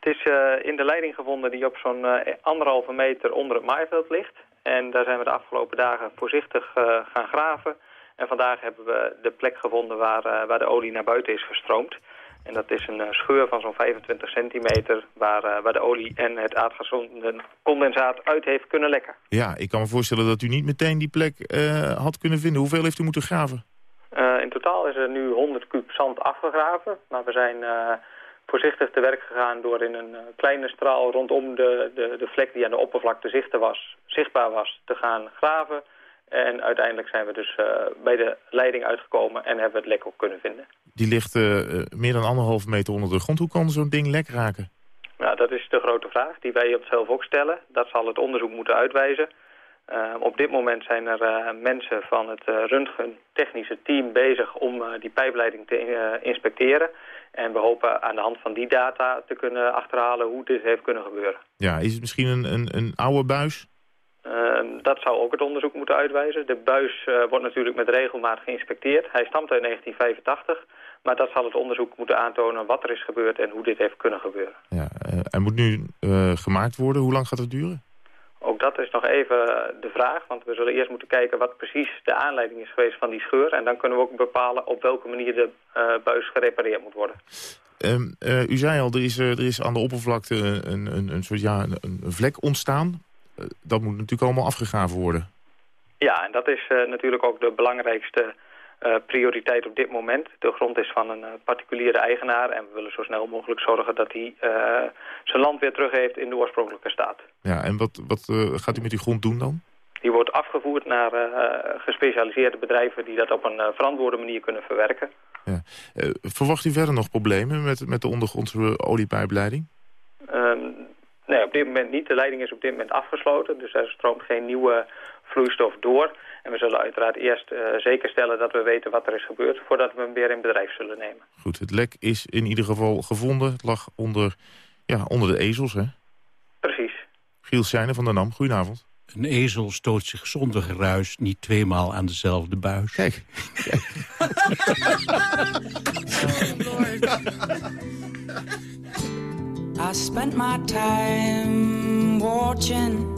Het is eh, in de leiding gevonden die op zo'n eh, anderhalve meter onder het maaiveld ligt. En daar zijn we de afgelopen dagen voorzichtig eh, gaan graven. En vandaag hebben we de plek gevonden waar, waar de olie naar buiten is gestroomd. En dat is een scheur van zo'n 25 centimeter waar, waar de olie en het aardgascondensaat uit heeft kunnen lekken. Ja, ik kan me voorstellen dat u niet meteen die plek had kunnen vinden. Hoeveel heeft u moeten graven? In totaal is er nu 100 kuub zand afgegraven. Maar we zijn voorzichtig te werk gegaan door in een eh, kleine straal rondom de, de, de vlek die aan de oppervlakte zichtbaar was, zichtbaar was te gaan graven. En uiteindelijk zijn we dus eh, bij de leiding uitgekomen en hebben we het lek ook kunnen vinden. Die ligt eh, meer dan anderhalve meter onder de grond. Hoe kan zo'n ding lek raken? Nou, dat is de grote vraag die wij op zelf ook stellen. Dat zal het onderzoek moeten uitwijzen. Uh, op dit moment zijn er uh, mensen van het uh, röntgentechnische team bezig om die pijpleiding te inspecteren. En we hopen aan de hand van die data te kunnen achterhalen hoe dit heeft kunnen gebeuren. Ja, is het misschien een, een, een oude buis? Dat zou ook het onderzoek moeten uitwijzen. De buis wordt natuurlijk met regelmaat geïnspecteerd. Hij stamt uit 1985. Maar dat zal het onderzoek moeten aantonen wat er is gebeurd en hoe dit heeft kunnen gebeuren. Ja, hij moet nu gemaakt worden. Hoe lang gaat het duren? Ook dat is nog even de vraag, want we zullen eerst moeten kijken wat precies de aanleiding is geweest van die scheur. En dan kunnen we ook bepalen op welke manier de uh, buis gerepareerd moet worden. Um, uh, u zei al, er is, uh, er is aan de oppervlakte een, een, een soort ja, een, een vlek ontstaan. dat moet natuurlijk allemaal afgegraven worden. Ja, en dat is natuurlijk ook de belangrijkste uh, prioriteit op dit moment. De grond is van een uh, particuliere eigenaar en we willen zo snel mogelijk zorgen dat hij uh, zijn land weer terug heeft in de oorspronkelijke staat. Ja, en wat, wat gaat u met die grond doen dan? Die wordt afgevoerd naar gespecialiseerde bedrijven die dat op een verantwoorde manier kunnen verwerken. Ja. verwacht u verder nog problemen met, met de ondergrondse oliepijpleiding? Um, nee, op dit moment niet. De leiding is op dit moment afgesloten, dus er stroomt geen nieuwe vloeistof door. En we zullen uiteraard eerst uh, zeker stellen dat we weten wat er is gebeurd... voordat we hem weer in bedrijf zullen nemen. Goed, het lek is in ieder geval gevonden. Het lag onder, ja, onder de ezels, hè? Precies. Giel Seijnen van der Nam, goedenavond. Een ezel stoot zich zonder geruis niet tweemaal aan dezelfde buis. Kijk. I spent my time watching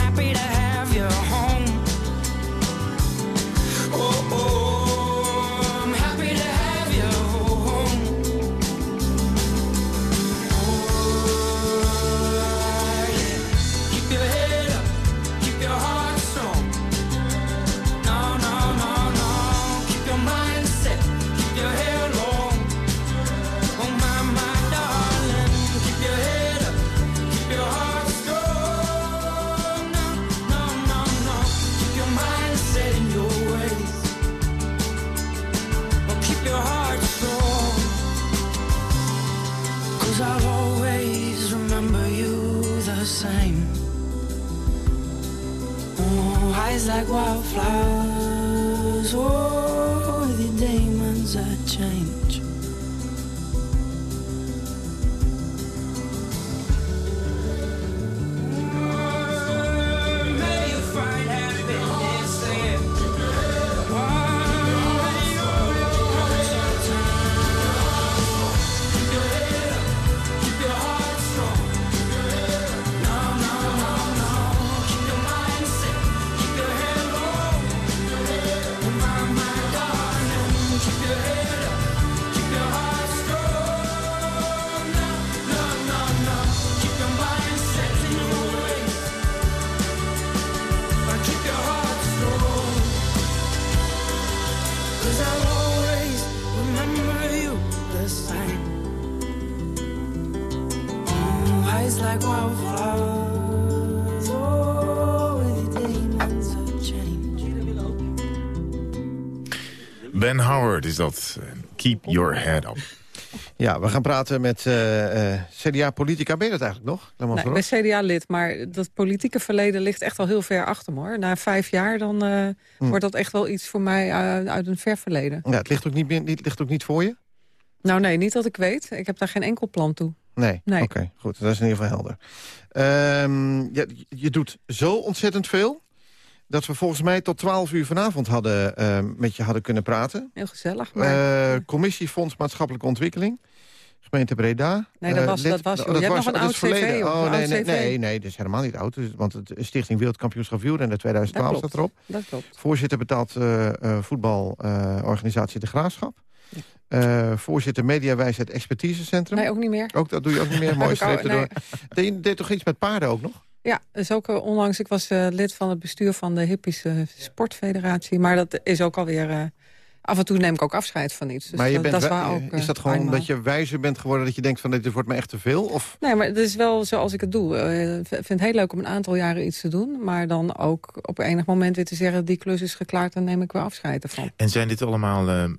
fly is dat. Keep your head up. Ja, we gaan praten met eh, eh, CDA-politica. Ben je dat eigenlijk nog? Nee, ik ben CDA-lid, maar dat politieke verleden ligt echt al heel ver achter me. Hoor. Na vijf jaar dan eh, Hm. wordt dat echt wel iets voor mij uit een ver verleden. Ja, het ligt ook niet, meer- niet, ligt ook niet voor je? Nou nee, niet dat ik weet. Ik heb daar geen enkel plan toe. Nee, Nee. oké, goed. Dat is in ieder geval helder. Ehm, ja, je doet zo ontzettend veel... dat we volgens mij tot 12 uur vanavond hadden, ehm, met je hadden kunnen praten. Heel gezellig. Maar... Eh, Commissie Fonds Maatschappelijke Ontwikkeling. Gemeente Breda. Nee, dat Eh, was- dat was, hebt nog een dat oud verleden. Oh, nee, nee, nee, nee, dat is helemaal niet oud. Want het Stichting Wereldkampioenschap Wielrennen 2012 Dat staat erop. Dat klopt. Voorzitter betaalt eh, eh, voetbalorganisatie De Graafschap. Eh, voorzitter Mediawijsheid Expertisecentrum. Nee, ook niet meer. Ook dat doe je ook niet meer. Mooi streep erdoor. Deed, je deed toch iets met paarden ook nog? Ja, dus ook eh, onlangs, ik was eh, lid van het bestuur van de Hippische Sportfederatie. Maar dat is ook alweer... eh af en toe neem ik ook afscheid van iets. Dus maar je dat, bent dat is, ook, is dat gewoon eenmaal. omdat je wijzer bent geworden... dat je denkt van dit wordt me echt te veel? Of Nee, maar het is wel zoals ik het doe. Ik vind het heel leuk om een aantal jaren iets te doen. Maar dan ook op enig moment weer te zeggen... die klus is geklaard, dan neem ik weer afscheid ervan. En zijn dit allemaal... eh, eh,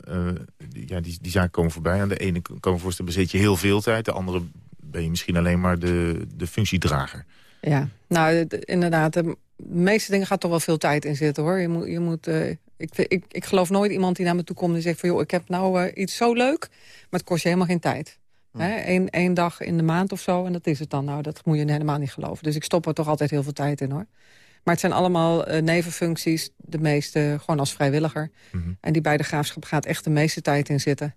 die- ja, die, die zaken komen voorbij. Aan de ene kan ik me voorstellen, bezit je heel veel tijd. De andere ben je misschien alleen maar de, de functiedrager. Ja, nou inderdaad. De meeste dingen gaat toch wel veel tijd in zitten hoor. Je moet, je moet, eh, ik, ik, ik geloof nooit iemand die naar me toe komt en zegt van... joh, ik heb nou eh, iets zo leuk, maar het kost je helemaal geen tijd. Eén één dag in de maand of zo en dat is het dan. Nou, dat moet je helemaal niet geloven. Dus ik stop er toch altijd heel veel tijd in hoor. Maar het zijn allemaal eh, nevenfuncties, de meeste gewoon als vrijwilliger. En die bij de graafschap gaat echt de meeste tijd in zitten.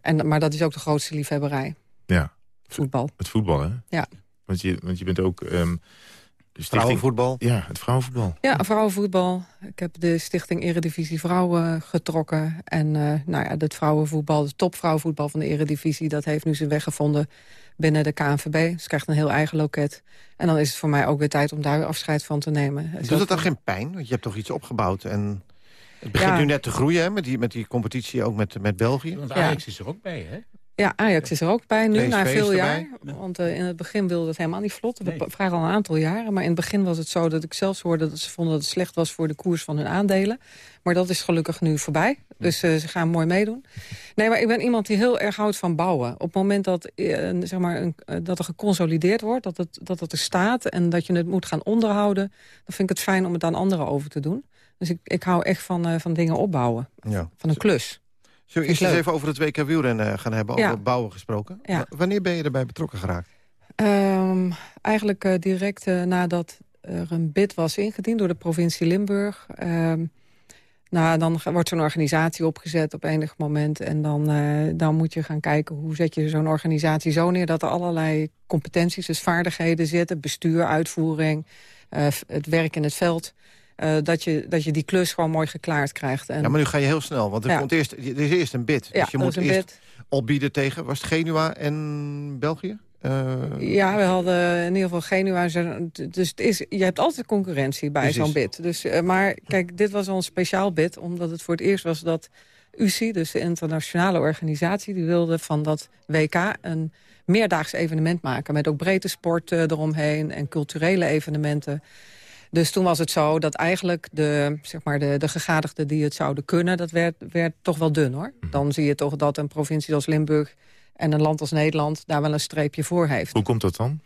En, maar dat is ook de grootste liefhebberij. Ja. Voetbal. Het voetbal, hè? Ja. Want je, want je bent ook... ehm, de stichting- Vrouwenvoetbal? Ja, het vrouwenvoetbal. Ja, vrouwenvoetbal. Ik heb de stichting Eredivisie Vrouwen getrokken. En eh, nou ja, het vrouwenvoetbal, de topvrouwenvoetbal van de Eredivisie... dat heeft nu zijn weg gevonden binnen de KNVB. Dus krijgt een heel eigen loket. En dan is het voor mij ook weer tijd om daar weer afscheid van te nemen. doet het dan geen pijn? Want je hebt toch iets opgebouwd en... Het begint Ja. nu net te groeien hè, met, die, met die competitie, ook met, met België. Want Ja. Ajax is er ook bij, hè? Ja, Ajax is er ook bij nu, PSV na veel jaar. Want eh, in het begin wilde het helemaal niet vlot. We Nee. vragen al een aantal jaren. Maar in het begin was het zo dat ik zelfs hoorde... dat ze vonden dat het slecht was voor de koers van hun aandelen. Maar dat is gelukkig nu voorbij. Dus eh, ze gaan mooi meedoen. Nee, maar ik ben iemand die heel erg houdt van bouwen. Op het moment dat, eh, zeg maar, een, dat er geconsolideerd wordt... Dat het, dat het er staat en dat je het moet gaan onderhouden... dan vind ik het fijn om het aan anderen over te doen. Dus ik, ik hou echt van, eh, van dingen opbouwen. Ja. Van een klus. Zullen we eerst eens even over het WK wielrennen eh, gaan hebben, over bouwen gesproken? Wanneer ben je erbij betrokken geraakt? Ehm, eigenlijk eh, direct eh, nadat er een bid was ingediend door de provincie Limburg... ehm, Nou, dan wordt zo'n organisatie opgezet op enig moment. En dan, dan moet je gaan kijken hoe zet je zo'n organisatie zo neer... dat er allerlei competenties, dus vaardigheden zitten. Bestuur, uitvoering, het werk in het veld. Eh, dat, je, dat je die klus gewoon mooi geklaard krijgt. En, Ja, maar nu ga je heel snel, want er, Ja. komt eerst, er is eerst een bid. Ja, dus je moet eerst opbieden tegen, was het Genua en België? Eh, Ja, we hadden in ieder geval Genua. Dus het is, je hebt altijd concurrentie bij zo'n bid. Dus, eh, maar kijk, dit was al een speciaal bid. Omdat het voor het eerst was dat UCI, dus de internationale organisatie... die wilde van dat WK een meerdaags evenement maken. Met ook breedte sport eromheen en culturele evenementen. Dus toen was het zo dat eigenlijk de, zeg maar de, de gegadigden die het zouden kunnen... dat werd, werd toch wel dun, hoor. Dan zie je toch dat een provincie als Limburg en een land als Nederland... daar wel een streepje voor heeft. Hoe komt dat dan?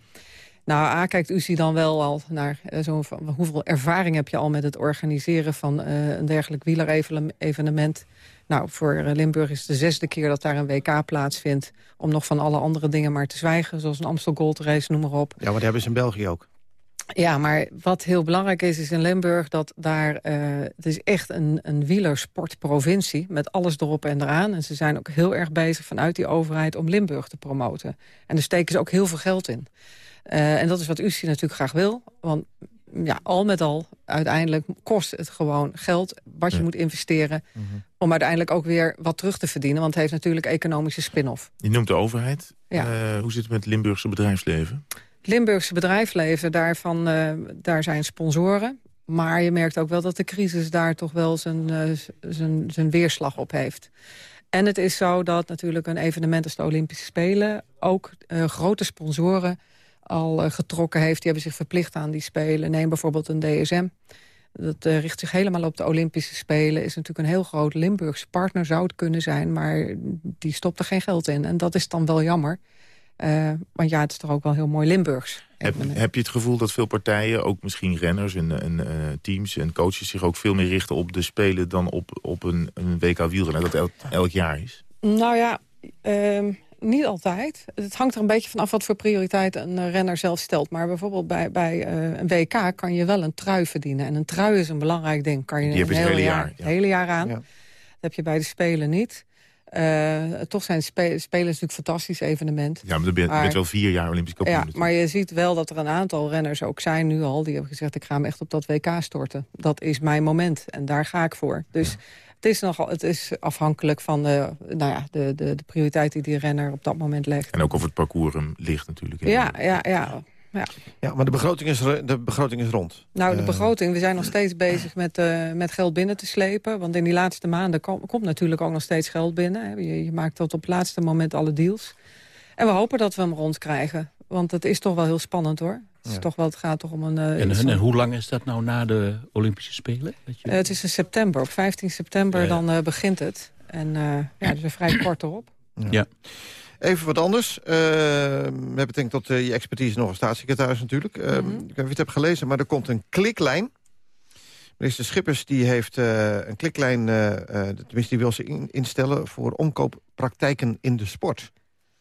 Nou, A, kijkt UCI dan wel al naar eh, hoeveel ervaring heb je al met het organiseren van eh, een dergelijk wielerevenement? Nou, voor eh, Limburg is het de zesde keer dat daar een WK plaatsvindt... om nog van alle andere dingen maar te zwijgen, zoals een Amstel Gold Race, noem maar op. Ja, maar dat hebben ze in België ook. Ja, maar wat heel belangrijk is, is in Limburg dat daar... eh, het is echt een, een wielersportprovincie met alles erop en eraan. En ze zijn ook heel erg bezig vanuit die overheid om Limburg te promoten. En daar steken ze ook heel veel geld in. Eh, en dat is wat UCI natuurlijk graag wil. Want ja, al met al, uiteindelijk kost het gewoon geld... wat je moet investeren om uiteindelijk ook weer wat terug te verdienen. Want het heeft natuurlijk economische spin-off. Je noemt de overheid. Ja. Eh, hoe zit het met het Limburgse bedrijfsleven? Limburgse bedrijfsleven, daarvan, eh, daar zijn sponsoren. Maar je merkt ook wel dat de crisis daar toch wel zijn, eh, zijn, zijn weerslag op heeft. En het is zo dat natuurlijk een evenement als de Olympische Spelen... ook eh, grote sponsoren al getrokken heeft. Die hebben zich verplicht aan die Spelen. Neem bijvoorbeeld een DSM. Dat richt zich helemaal op de Olympische Spelen. Is natuurlijk een heel groot Limburgse partner, zou het kunnen zijn. Maar die stopt er geen geld in. En dat is dan wel jammer. Eh, want ja, het is toch ook wel heel mooi Limburgs. Heb, heb je het gevoel dat veel partijen, ook misschien renners en, en eh, teams en coaches... zich ook veel meer richten op de Spelen dan op, op een, een WK wielrennen... dat elk, elk jaar is? Nou ja, ehm, niet altijd. Het hangt er een beetje vanaf wat voor prioriteit een eh, renner zelf stelt. Maar bijvoorbeeld bij, bij eh, een WK kan je wel een trui verdienen. En een trui is een belangrijk ding. Kan je Die heb je een het hele jaar, jaar, ja. hele jaar aan. Dat heb je bij de Spelen niet. Eh, toch zijn spe Spelen is natuurlijk een fantastisch evenement. Ja, maar je bent, je Maar- bent wel vier jaar Olympisch kampioen. Ja, maar je ziet wel dat er een aantal renners ook zijn nu al... die hebben gezegd, ik ga me echt op dat WK storten. Dat is mijn moment en daar ga ik voor. Dus het, is nogal, het is afhankelijk van de, nou ja, de, de, de prioriteit die die renner op dat moment legt. En ook of het parcours hem ligt natuurlijk. Ja, ja, ja. Ja. Ja, maar de begroting is, de begroting is rond. Nou, de Eh, begroting, we zijn nog steeds bezig met, eh, met geld binnen te slepen. Want in die laatste maanden kom- komt natuurlijk ook nog steeds geld binnen. hè. Je, je maakt tot op het laatste moment alle deals. En we hopen dat we hem rondkrijgen. Want het is toch wel heel spannend hoor. Het, is Ja. toch wel, het gaat toch om een... eh, En, hoe lang is dat nou na de Olympische Spelen? Je... Het is in september. Op 15 september Ja, ja. dan eh, begint het. En eh, ja, dus een vrij kort erop. Ja. Even wat anders. Uh, met betrekking tot uh, je expertise nog als staatssecretaris natuurlijk. Uh, Ik weet niet of je het hebt gelezen, maar er komt een kliklijn. Minister Schippers die heeft een kliklijn, tenminste die wil ze in, instellen... voor omkooppraktijken in de sport.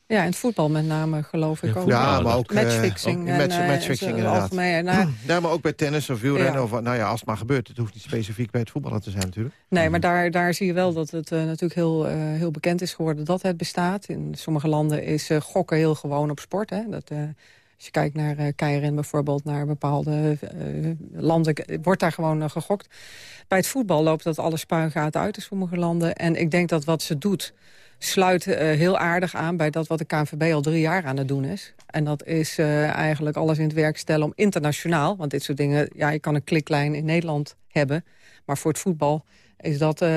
Ja, in het voetbal met name, geloof ik Ja, ook. ja, maar ook... Matchfixing. Uh, ook match, en, matchfixing, uh, inderdaad. Algemeen, nou, ja, maar ook bij tennis of wielrennen. Ja. Of, nou ja, als het maar gebeurt. Het hoeft niet specifiek bij het voetballen te zijn natuurlijk. Nee, maar daar, daar zie je wel dat het uh, natuurlijk heel, uh, heel bekend is geworden dat het bestaat. In sommige landen is uh, gokken heel gewoon op sport. Hè? Dat, als je kijkt naar uh, keirin bijvoorbeeld, naar bepaalde uh, landen, wordt daar gewoon uh, gegokt. Bij het voetbal loopt dat alle spuigaten uit in sommige landen. En ik denk dat wat ze doet, sluit uh, heel aardig aan bij dat wat de KNVB al drie jaar aan het doen is. En dat is uh, eigenlijk alles in het werk stellen om internationaal... want dit soort dingen, ja, je kan een kliklijn in Nederland hebben... maar voor het voetbal is dat... Uh,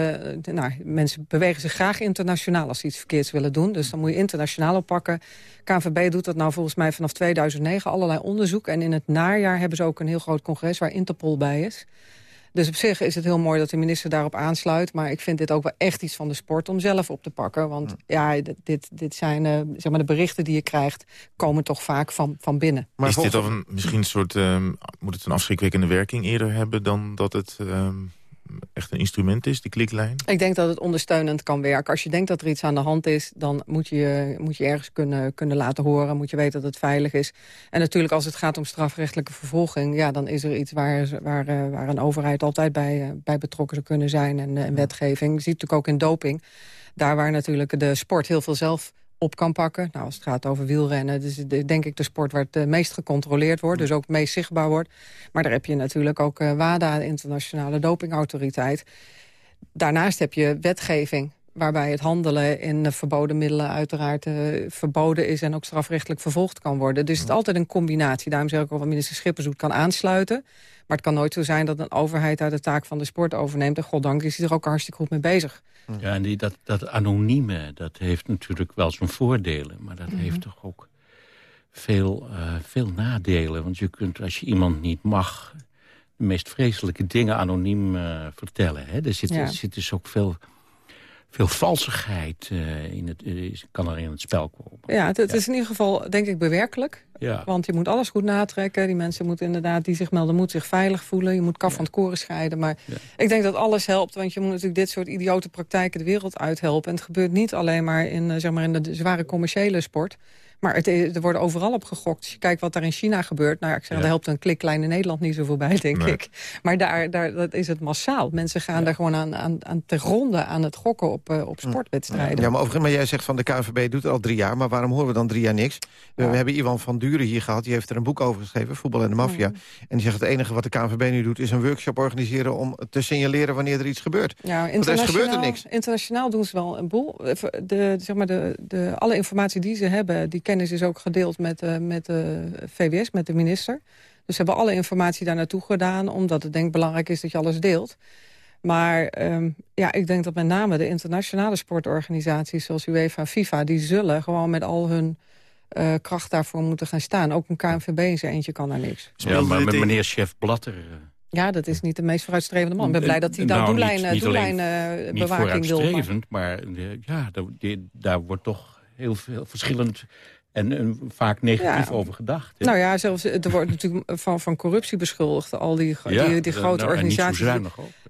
nou, mensen bewegen zich graag internationaal als ze iets verkeerds willen doen. Dus dan moet je internationaal oppakken. KNVB doet dat nou volgens mij vanaf 2009, allerlei onderzoek. En in het najaar hebben ze ook een heel groot congres waar Interpol bij is... Dus op zich is het heel mooi dat de minister daarop aansluit. Maar ik vind dit ook wel echt iets van de sport om zelf op te pakken. Want ja, dit, dit zijn uh, zeg maar de berichten die je krijgt... komen toch vaak van, van binnen. Maar is dit of een, misschien een soort... Um, moet het een afschrikwekkende werking eerder hebben... dan dat het um, echt een instrument is, de kliklijn? Ik denk dat het ondersteunend kan werken. Als je denkt dat er iets aan de hand is, dan moet je, moet je ergens kunnen, kunnen laten horen. Moet je weten dat het veilig is. En natuurlijk als het gaat om strafrechtelijke vervolging... ja, dan is er iets waar, waar, eh, waar een overheid altijd bij, eh, bij betrokken zou kunnen zijn. En, eh, en wetgeving. Je ziet natuurlijk ook in doping. Daar waar natuurlijk de sport heel veel zelf op kan pakken. Nou, als het gaat over wielrennen, dus de, denk ik de sport waar het eh, meest gecontroleerd wordt. Dus ook het meest zichtbaar wordt. Maar daar heb je natuurlijk ook eh, WADA, de internationale dopingautoriteit. Daarnaast heb je wetgeving waarbij het handelen in verboden middelen uiteraard eh, verboden is... en ook strafrechtelijk vervolgd kan worden. Dus het is altijd een combinatie. Daarom zeg ik ook wat minister Schippers doet, kan aansluiten. Maar het kan nooit zo zijn dat een overheid daar de taak van de sport overneemt. En goddank is hij er ook hartstikke goed mee bezig. Ja, en die, dat, dat anonieme, dat heeft natuurlijk wel zijn voordelen. Maar dat Mhm. heeft toch ook veel, eh, veel nadelen. Want je kunt, als je iemand niet mag... de meest vreselijke dingen anoniem eh, vertellen. Hè? Er, zit, Ja. er zit dus ook veel, veel valsigheid eh, in het, eh, kan er in het spel komen. Ja, het, het is in ieder geval, denk ik, bewerkelijk. Ja. Want je moet alles goed natrekken. Die mensen moeten inderdaad, die zich melden, moeten zich veilig voelen. Je moet kaf van het koren scheiden. Maar ik denk dat alles helpt. Want je moet natuurlijk dit soort idiote praktijken de wereld uithelpen. En het gebeurt niet alleen maar in, eh, zeg maar in de zware commerciële sport. Maar het, is- er wordt overal op gegokt. Als je kijkt wat daar in China gebeurt. Nou ja, ik zeg, Ja. daar helpt een klikklein in Nederland niet zoveel bij, denk Nee. ik. Maar daar, daar dat is het massaal. Mensen gaan daar gewoon aan, aan, aan te gronden aan het gokken op, eh, op sportwedstrijden. Ja, maar, overigens, maar jij zegt van de KNVB doet het al drie jaar... maar waarom horen we dan drie jaar niks? We, we hebben Iwan van Duren hier gehad, die heeft er een boek over geschreven... Voetbal en de maffia. Mm. En die zegt het enige wat de KNVB nu doet... is een workshop organiseren om te signaleren wanneer er iets gebeurt. Ja, er is- gebeurt er internationaal, niks. internationaal doen ze wel een boel. De, zeg maar de, de, alle informatie die ze hebben, die kennis is ook gedeeld met, eh, met de VWS, met de minister. Dus ze hebben alle informatie daar naartoe gedaan, omdat het denk ik belangrijk is dat je alles deelt. Maar ehm, ja, ik denk dat met name de internationale sportorganisaties zoals UEFA en FIFA... die zullen gewoon met al hun eh, kracht daarvoor moeten gaan staan. Ook een KNVB in zijn eentje kan daar niks. Ja, maar met meneer chef Blatter... eh, Ja, dat is niet de meest vooruitstrevende man. Ik ben blij dat hij Nou, dan niet- doellijnen niet alleen doellijnen niet bewaking wil. maar- vooruitstrevend, maar eh, ja, daar, die- daar wordt toch heel veel verschillend en, en vaak negatief Ja. over gedacht. hè. Nou ja, zelfs, er wordt natuurlijk van, van corruptie beschuldigd. Al die, Ja, die, die eh, grote nou, organisaties.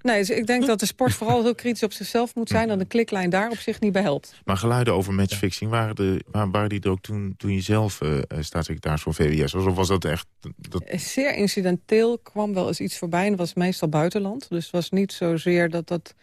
Nee, dus ik denk dat de sport vooral heel kritisch op zichzelf moet zijn... en de kliklijn daar op zich niet bij helpt. Maar geluiden over matchfixing, waren, de, waren die er ook toen, toen je zelf eh, eh, staatssecretaris van VWS was? Of was dat echt... Dat, Zeer incidenteel kwam wel eens iets voorbij... en dat was meestal buitenland. Dus het was niet zozeer dat dat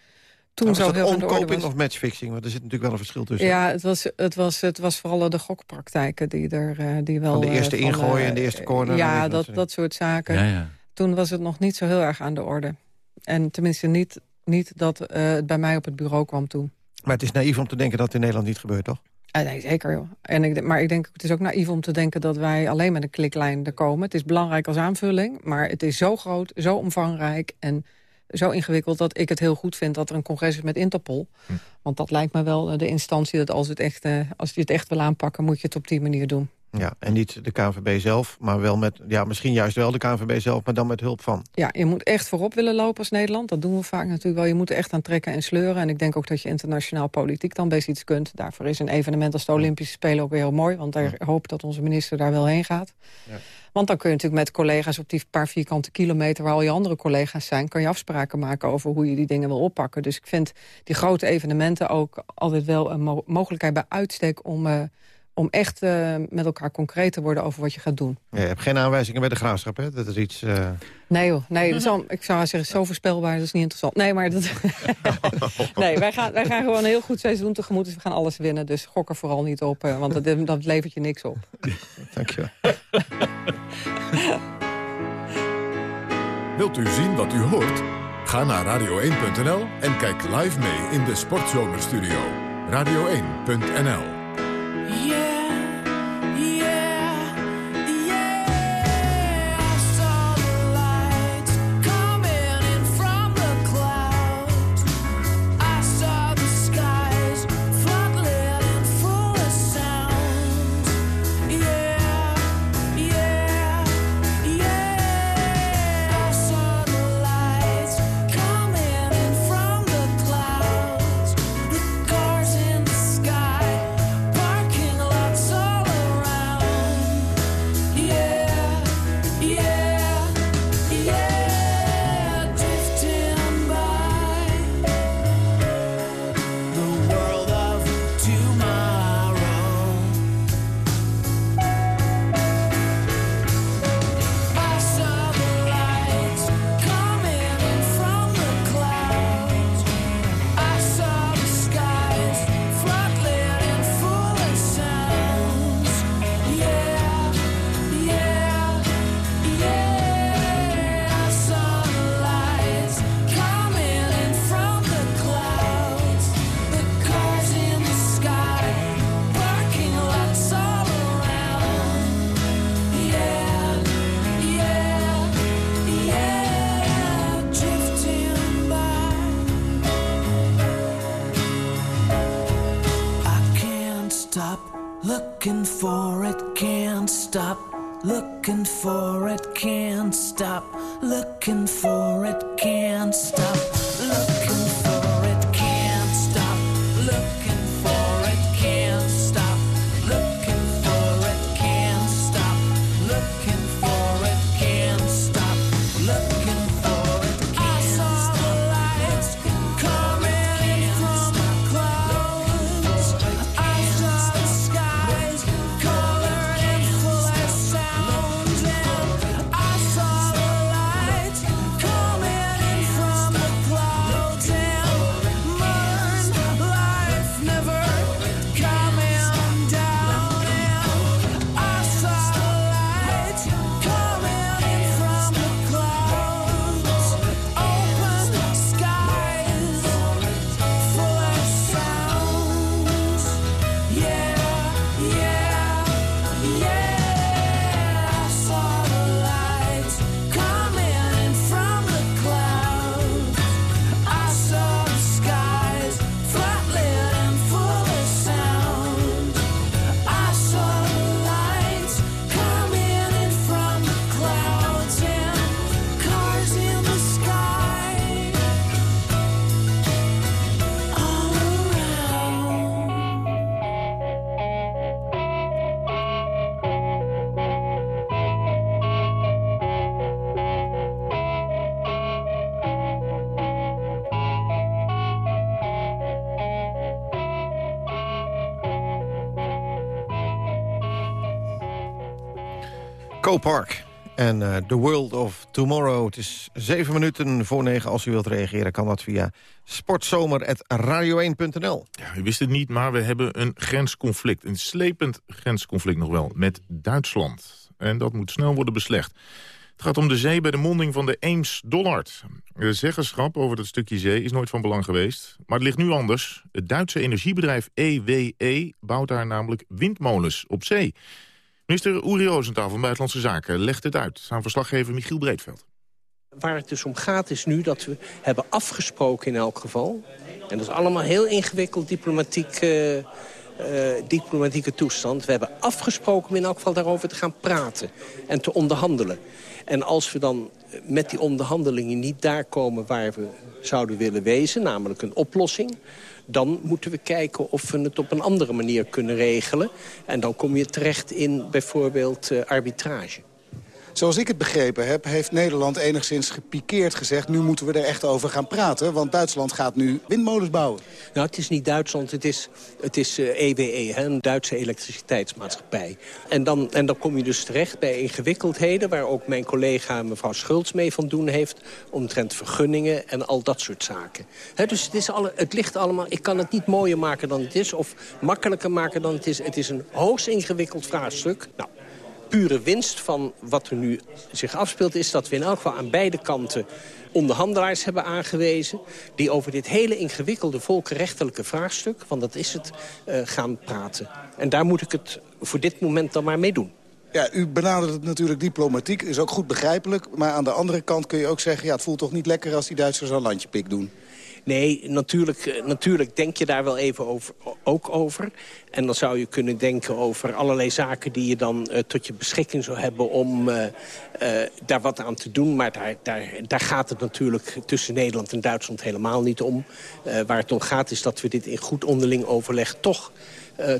toen was zo dat heel omkoping was. of matchfixing? Want er zit natuurlijk wel een verschil tussen. Ja, het was, het, was, het was vooral de gokpraktijken die er eh, die wel... Van de eh, eerste van, ingooien eh, en de eerste corner en Ja, dat dat, soort dat soort zaken. Ja, ja. Toen was het nog niet zo heel erg aan de orde. En tenminste niet, niet dat eh, het bij mij op het bureau kwam toen. Maar het is naïef om te denken dat het in Nederland niet gebeurt, toch? Ah, nee, zeker joh. En ik, maar ik denk, het is ook naïef om te denken dat wij alleen met een kliklijn er komen. Het is belangrijk als aanvulling, maar het is zo groot, zo omvangrijk en zo ingewikkeld dat ik het heel goed vind dat er een congres is met Interpol. Want dat lijkt me wel eh, de instantie dat als, het echt, eh, als je het echt wil aanpakken, moet je het op die manier doen. Ja, en niet de KNVB zelf, maar wel met... Ja, misschien juist wel de KNVB zelf, maar dan met hulp van. Ja, je moet echt voorop willen lopen als Nederland. Dat doen we vaak natuurlijk wel. Je moet er echt aan trekken en sleuren. En ik denk ook dat je internationaal politiek dan best iets kunt. Daarvoor is een evenement als de Olympische Spelen ook weer heel mooi. Want ik hoop dat onze minister daar wel heen gaat. Want dan kun je natuurlijk met collega's op die paar vierkante kilometer... waar al je andere collega's zijn, kan je afspraken maken over hoe je die dingen wil oppakken. Dus ik vind die grote evenementen ook altijd wel een mo- mogelijkheid bij uitstek... om, eh, om echt eh, met elkaar concreet te worden over wat je gaat doen. Ja, je hebt geen aanwijzingen bij de graafschap, hè? Dat is iets... eh, Nee joh, nee, dat is al- ik zou zeggen, zo voorspelbaar, dat is niet interessant. Nee, maar dat, nee, wij, gaan, wij gaan gewoon een heel goed seizoen tegemoet, dus we gaan alles winnen. Dus gok er vooral niet op, eh, want dat, dat levert je niks op. Dankjewel. Wilt u zien wat u hoort? Ga naar radio1.nl en kijk live mee in de Sportzomerstudio. Radio1.nl Yeah, yeah, Co-Park en eh, The World of Tomorrow. Het is zeven minuten voor negen. Als u wilt reageren kan dat via sportzomer.radio1.nl. Ja, u wist het niet, maar we hebben een grensconflict. Een slepend grensconflict nog wel, met Duitsland. En dat moet snel worden beslecht. Het gaat om de zee bij de monding van de Eems-Dollard. De zeggenschap over dat stukje zee is nooit van belang geweest. Maar het ligt nu anders. Het Duitse energiebedrijf EWE bouwt daar namelijk windmolens op zee. Minister Uri Rosenthal van Buitenlandse Zaken legt het uit... aan verslaggever Michiel Breedveld. Waar het dus om gaat is nu dat we hebben afgesproken in elk geval. En dat is allemaal heel ingewikkeld diplomatiek, eh, eh, diplomatieke toestand. We hebben afgesproken om in elk geval daarover te gaan praten en te onderhandelen. En als we dan met die onderhandelingen niet daar komen waar we zouden willen wezen... namelijk een oplossing, dan moeten we kijken of we het op een andere manier kunnen regelen. En dan kom je terecht in bijvoorbeeld eh, arbitrage. Zoals ik het begrepen heb, heeft Nederland enigszins gepikeerd gezegd... nu moeten we er echt over gaan praten, want Duitsland gaat nu windmolens bouwen. Nou, het is niet Duitsland, het is, het is eh, EWE, hè, een Duitse elektriciteitsmaatschappij. En dan, en dan kom je dus terecht bij ingewikkeldheden... waar ook mijn collega mevrouw Schultz mee van doen heeft... omtrent vergunningen en al dat soort zaken. Hè, dus het, is alle, het ligt allemaal... Ik kan het niet mooier maken dan het is of makkelijker maken dan het is. Het is een hoogst ingewikkeld vraagstuk. Nou, pure winst van wat er nu zich afspeelt... is dat we in elk geval aan beide kanten onderhandelaars hebben aangewezen... die over dit hele ingewikkelde volkenrechtelijke vraagstuk... want dat is het, eh, gaan praten. En daar moet ik het voor dit moment dan maar mee doen. Ja, u benadert het natuurlijk diplomatiek, is ook goed begrijpelijk. Maar aan de andere kant kun je ook zeggen... ja, het voelt toch niet lekker als die Duitsers een landje pik doen. Nee, natuurlijk, eh, natuurlijk denk je daar wel even over, ook over. En dan zou je kunnen denken over allerlei zaken... die je dan eh, tot je beschikking zou hebben om eh, daar wat aan te doen. Maar daar, daar, daar gaat het natuurlijk tussen Nederland en Duitsland helemaal niet om. Waar het om gaat is dat we dit in goed onderling overleg toch...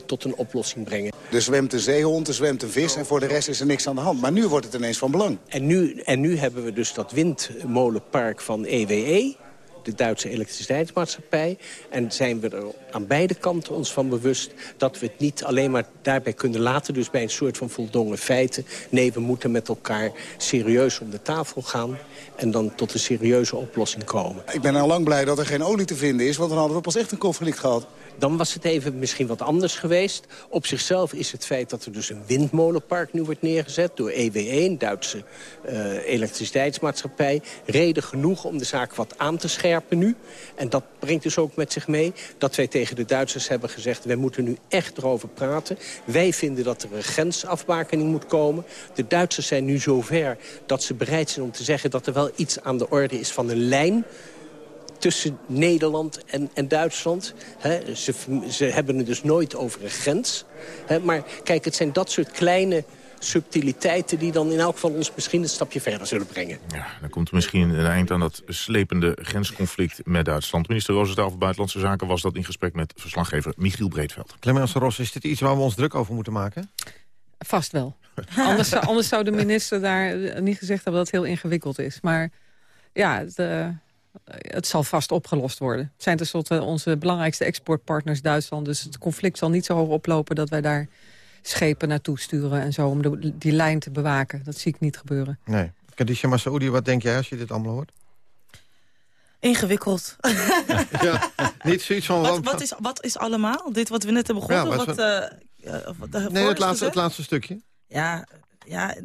tot een oplossing brengen. Er zwemt een zeehond, er zwemt een vis en voor de rest is er niks aan de hand. Maar nu wordt het ineens van belang. En nu, en nu hebben we dus dat windmolenpark van EWE, de Duitse elektriciteitsmaatschappij. En zijn we er aan beide kanten ons van bewust... dat we het niet alleen maar daarbij kunnen laten... dus bij een soort van voldongen feiten. Nee, we moeten met elkaar serieus om de tafel gaan... en dan tot een serieuze oplossing komen. Ik ben al lang blij dat er geen olie te vinden is... want dan hadden we pas echt een conflict gehad. Dan was het even misschien wat anders geweest. Op zichzelf is het feit dat er dus een windmolenpark nu wordt neergezet... door EWE, een Duitse eh, elektriciteitsmaatschappij... reden genoeg om de zaak wat aan te scherpen nu. En dat brengt dus ook met zich mee dat wij tegen de Duitsers hebben gezegd... wij moeten nu echt erover praten. Wij vinden dat er een grensafbakening moet komen. De Duitsers zijn nu zover dat ze bereid zijn om te zeggen... dat er wel iets aan de orde is van een lijn tussen Nederland en, en Duitsland. Hè, ze, ze hebben het dus nooit over een grens. Hè, maar kijk, het zijn dat soort kleine subtiliteiten... die dan in elk geval ons misschien een stapje verder zullen brengen. Ja, dan komt er misschien een eind aan dat slepende grensconflict met Duitsland. Minister Roosentaal van Buitenlandse Zaken was dat in gesprek met verslaggever Michiel Breedveld. Clemens Ros, is dit iets waar we ons druk over moeten maken? Vast wel. anders, anders zou de minister daar niet gezegd hebben dat het heel ingewikkeld is. Maar ja, het, uh, het zal vast opgelost worden. Het zijn tenslotte onze belangrijkste exportpartners Duitsland. Dus het conflict zal niet zo hoog oplopen dat wij daar schepen naartoe sturen en zo... om de, die lijn te bewaken. Dat zie ik niet gebeuren. Nee. Kadisha Masoudi, wat denk jij als je dit allemaal hoort? Ingewikkeld. ja, niet zoiets van... Wat, wat, is, wat is allemaal? Dit wat we net hebben gehoord? Ja, wat, wat, uh, wat nee, het laatste, het laatste stukje. Ja, ja,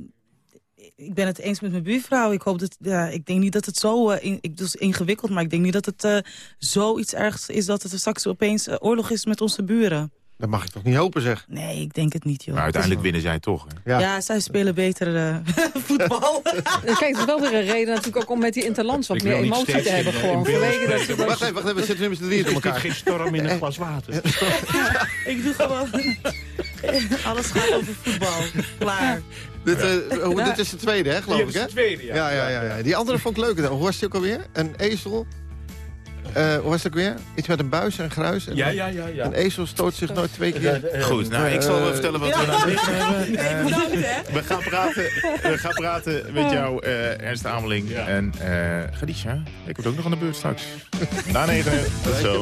ik ben het eens met mijn buurvrouw. Ik, hoop dat, ja, ik denk niet dat het zo uh, in, ik, dus ingewikkeld... maar ik denk niet dat het uh, zoiets ergs is... dat het straks opeens oorlog is met onze buren. Dat mag ik toch niet hopen, zeg? Nee, ik denk het niet, joh. Maar uiteindelijk winnen zij toch, hè? Ja. ja, zij spelen beter uh, voetbal. Kijk, het is wel weer een reden natuurlijk ook om met die interlands wat meer emotie te hebben. Gewoon, vanwege dat ze wacht even, wacht even, we zitten nu met z'n drieën op elkaar. geen storm in een glas water. Ja, ik doe gewoon... Alles gaat over voetbal. Klaar. Dit, uh, dit is de tweede, hè, geloof ik, hè? de tweede, ja. Ja, ja, ja, ja. Die andere vond ik leuker. Hoe was die ook alweer? Een ezel uh, hoe was het ook weer? Iets met een buis en gruis. En ja, ja, ja, ja. Een ezel stoot zich nooit twee keer. Goed, nou, ik zal vertellen wat we nou hebben. We, gaan praten, we gaan praten met jou, uh, Ernst Ameling. Ja. En uh, Gadisha, ik word ook nog aan de beurt straks. Na negen, tot zo.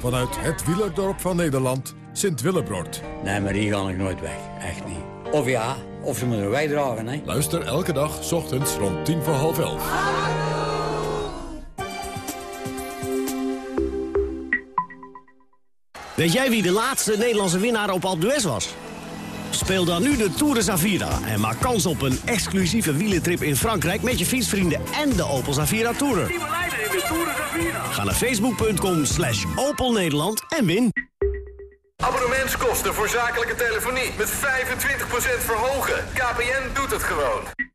Vanuit het wielerdorp van Nederland, Sint-Willebroord. Nee, maar hier ga ik nooit weg. Echt niet. Of ja, of ze moeten wij dragen, hè. Luister elke dag, s ochtends, rond tien voor half elf. Weet jij wie de laatste Nederlandse winnaar op Alpe d'Huez was? Speel dan nu de Tour de Zavira en maak kans op een exclusieve wielentrip in Frankrijk... met je fietsvrienden en de Opel Zavira Tourer. Ga naar facebook.com slash Opel Nederland en win. Abonnementskosten voor zakelijke telefonie met 25% verhogen. KPN doet het gewoon.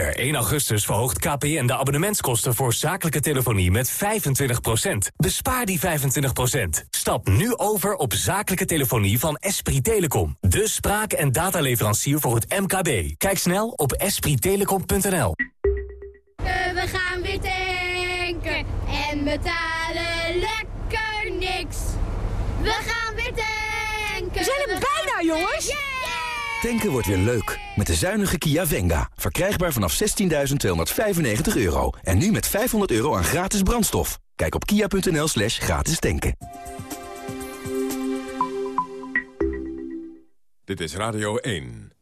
Per 1 augustus verhoogt KPN de abonnementskosten voor zakelijke telefonie met 25%. Bespaar die 25%. Stap nu over op zakelijke telefonie van Esprit Telecom. De spraak- en dataleverancier voor het MKB. Kijk snel op esprittelecom.nl. We gaan weer tanken en betalen lekker niks. We gaan weer tanken. We zijn er bijna, jongens. Tanken wordt weer leuk. Met de zuinige Kia Venga. Verkrijgbaar vanaf 16.295 euro. En nu met 500 euro aan gratis brandstof. Kijk op kia.nl slash gratis tanken. Dit is Radio 1.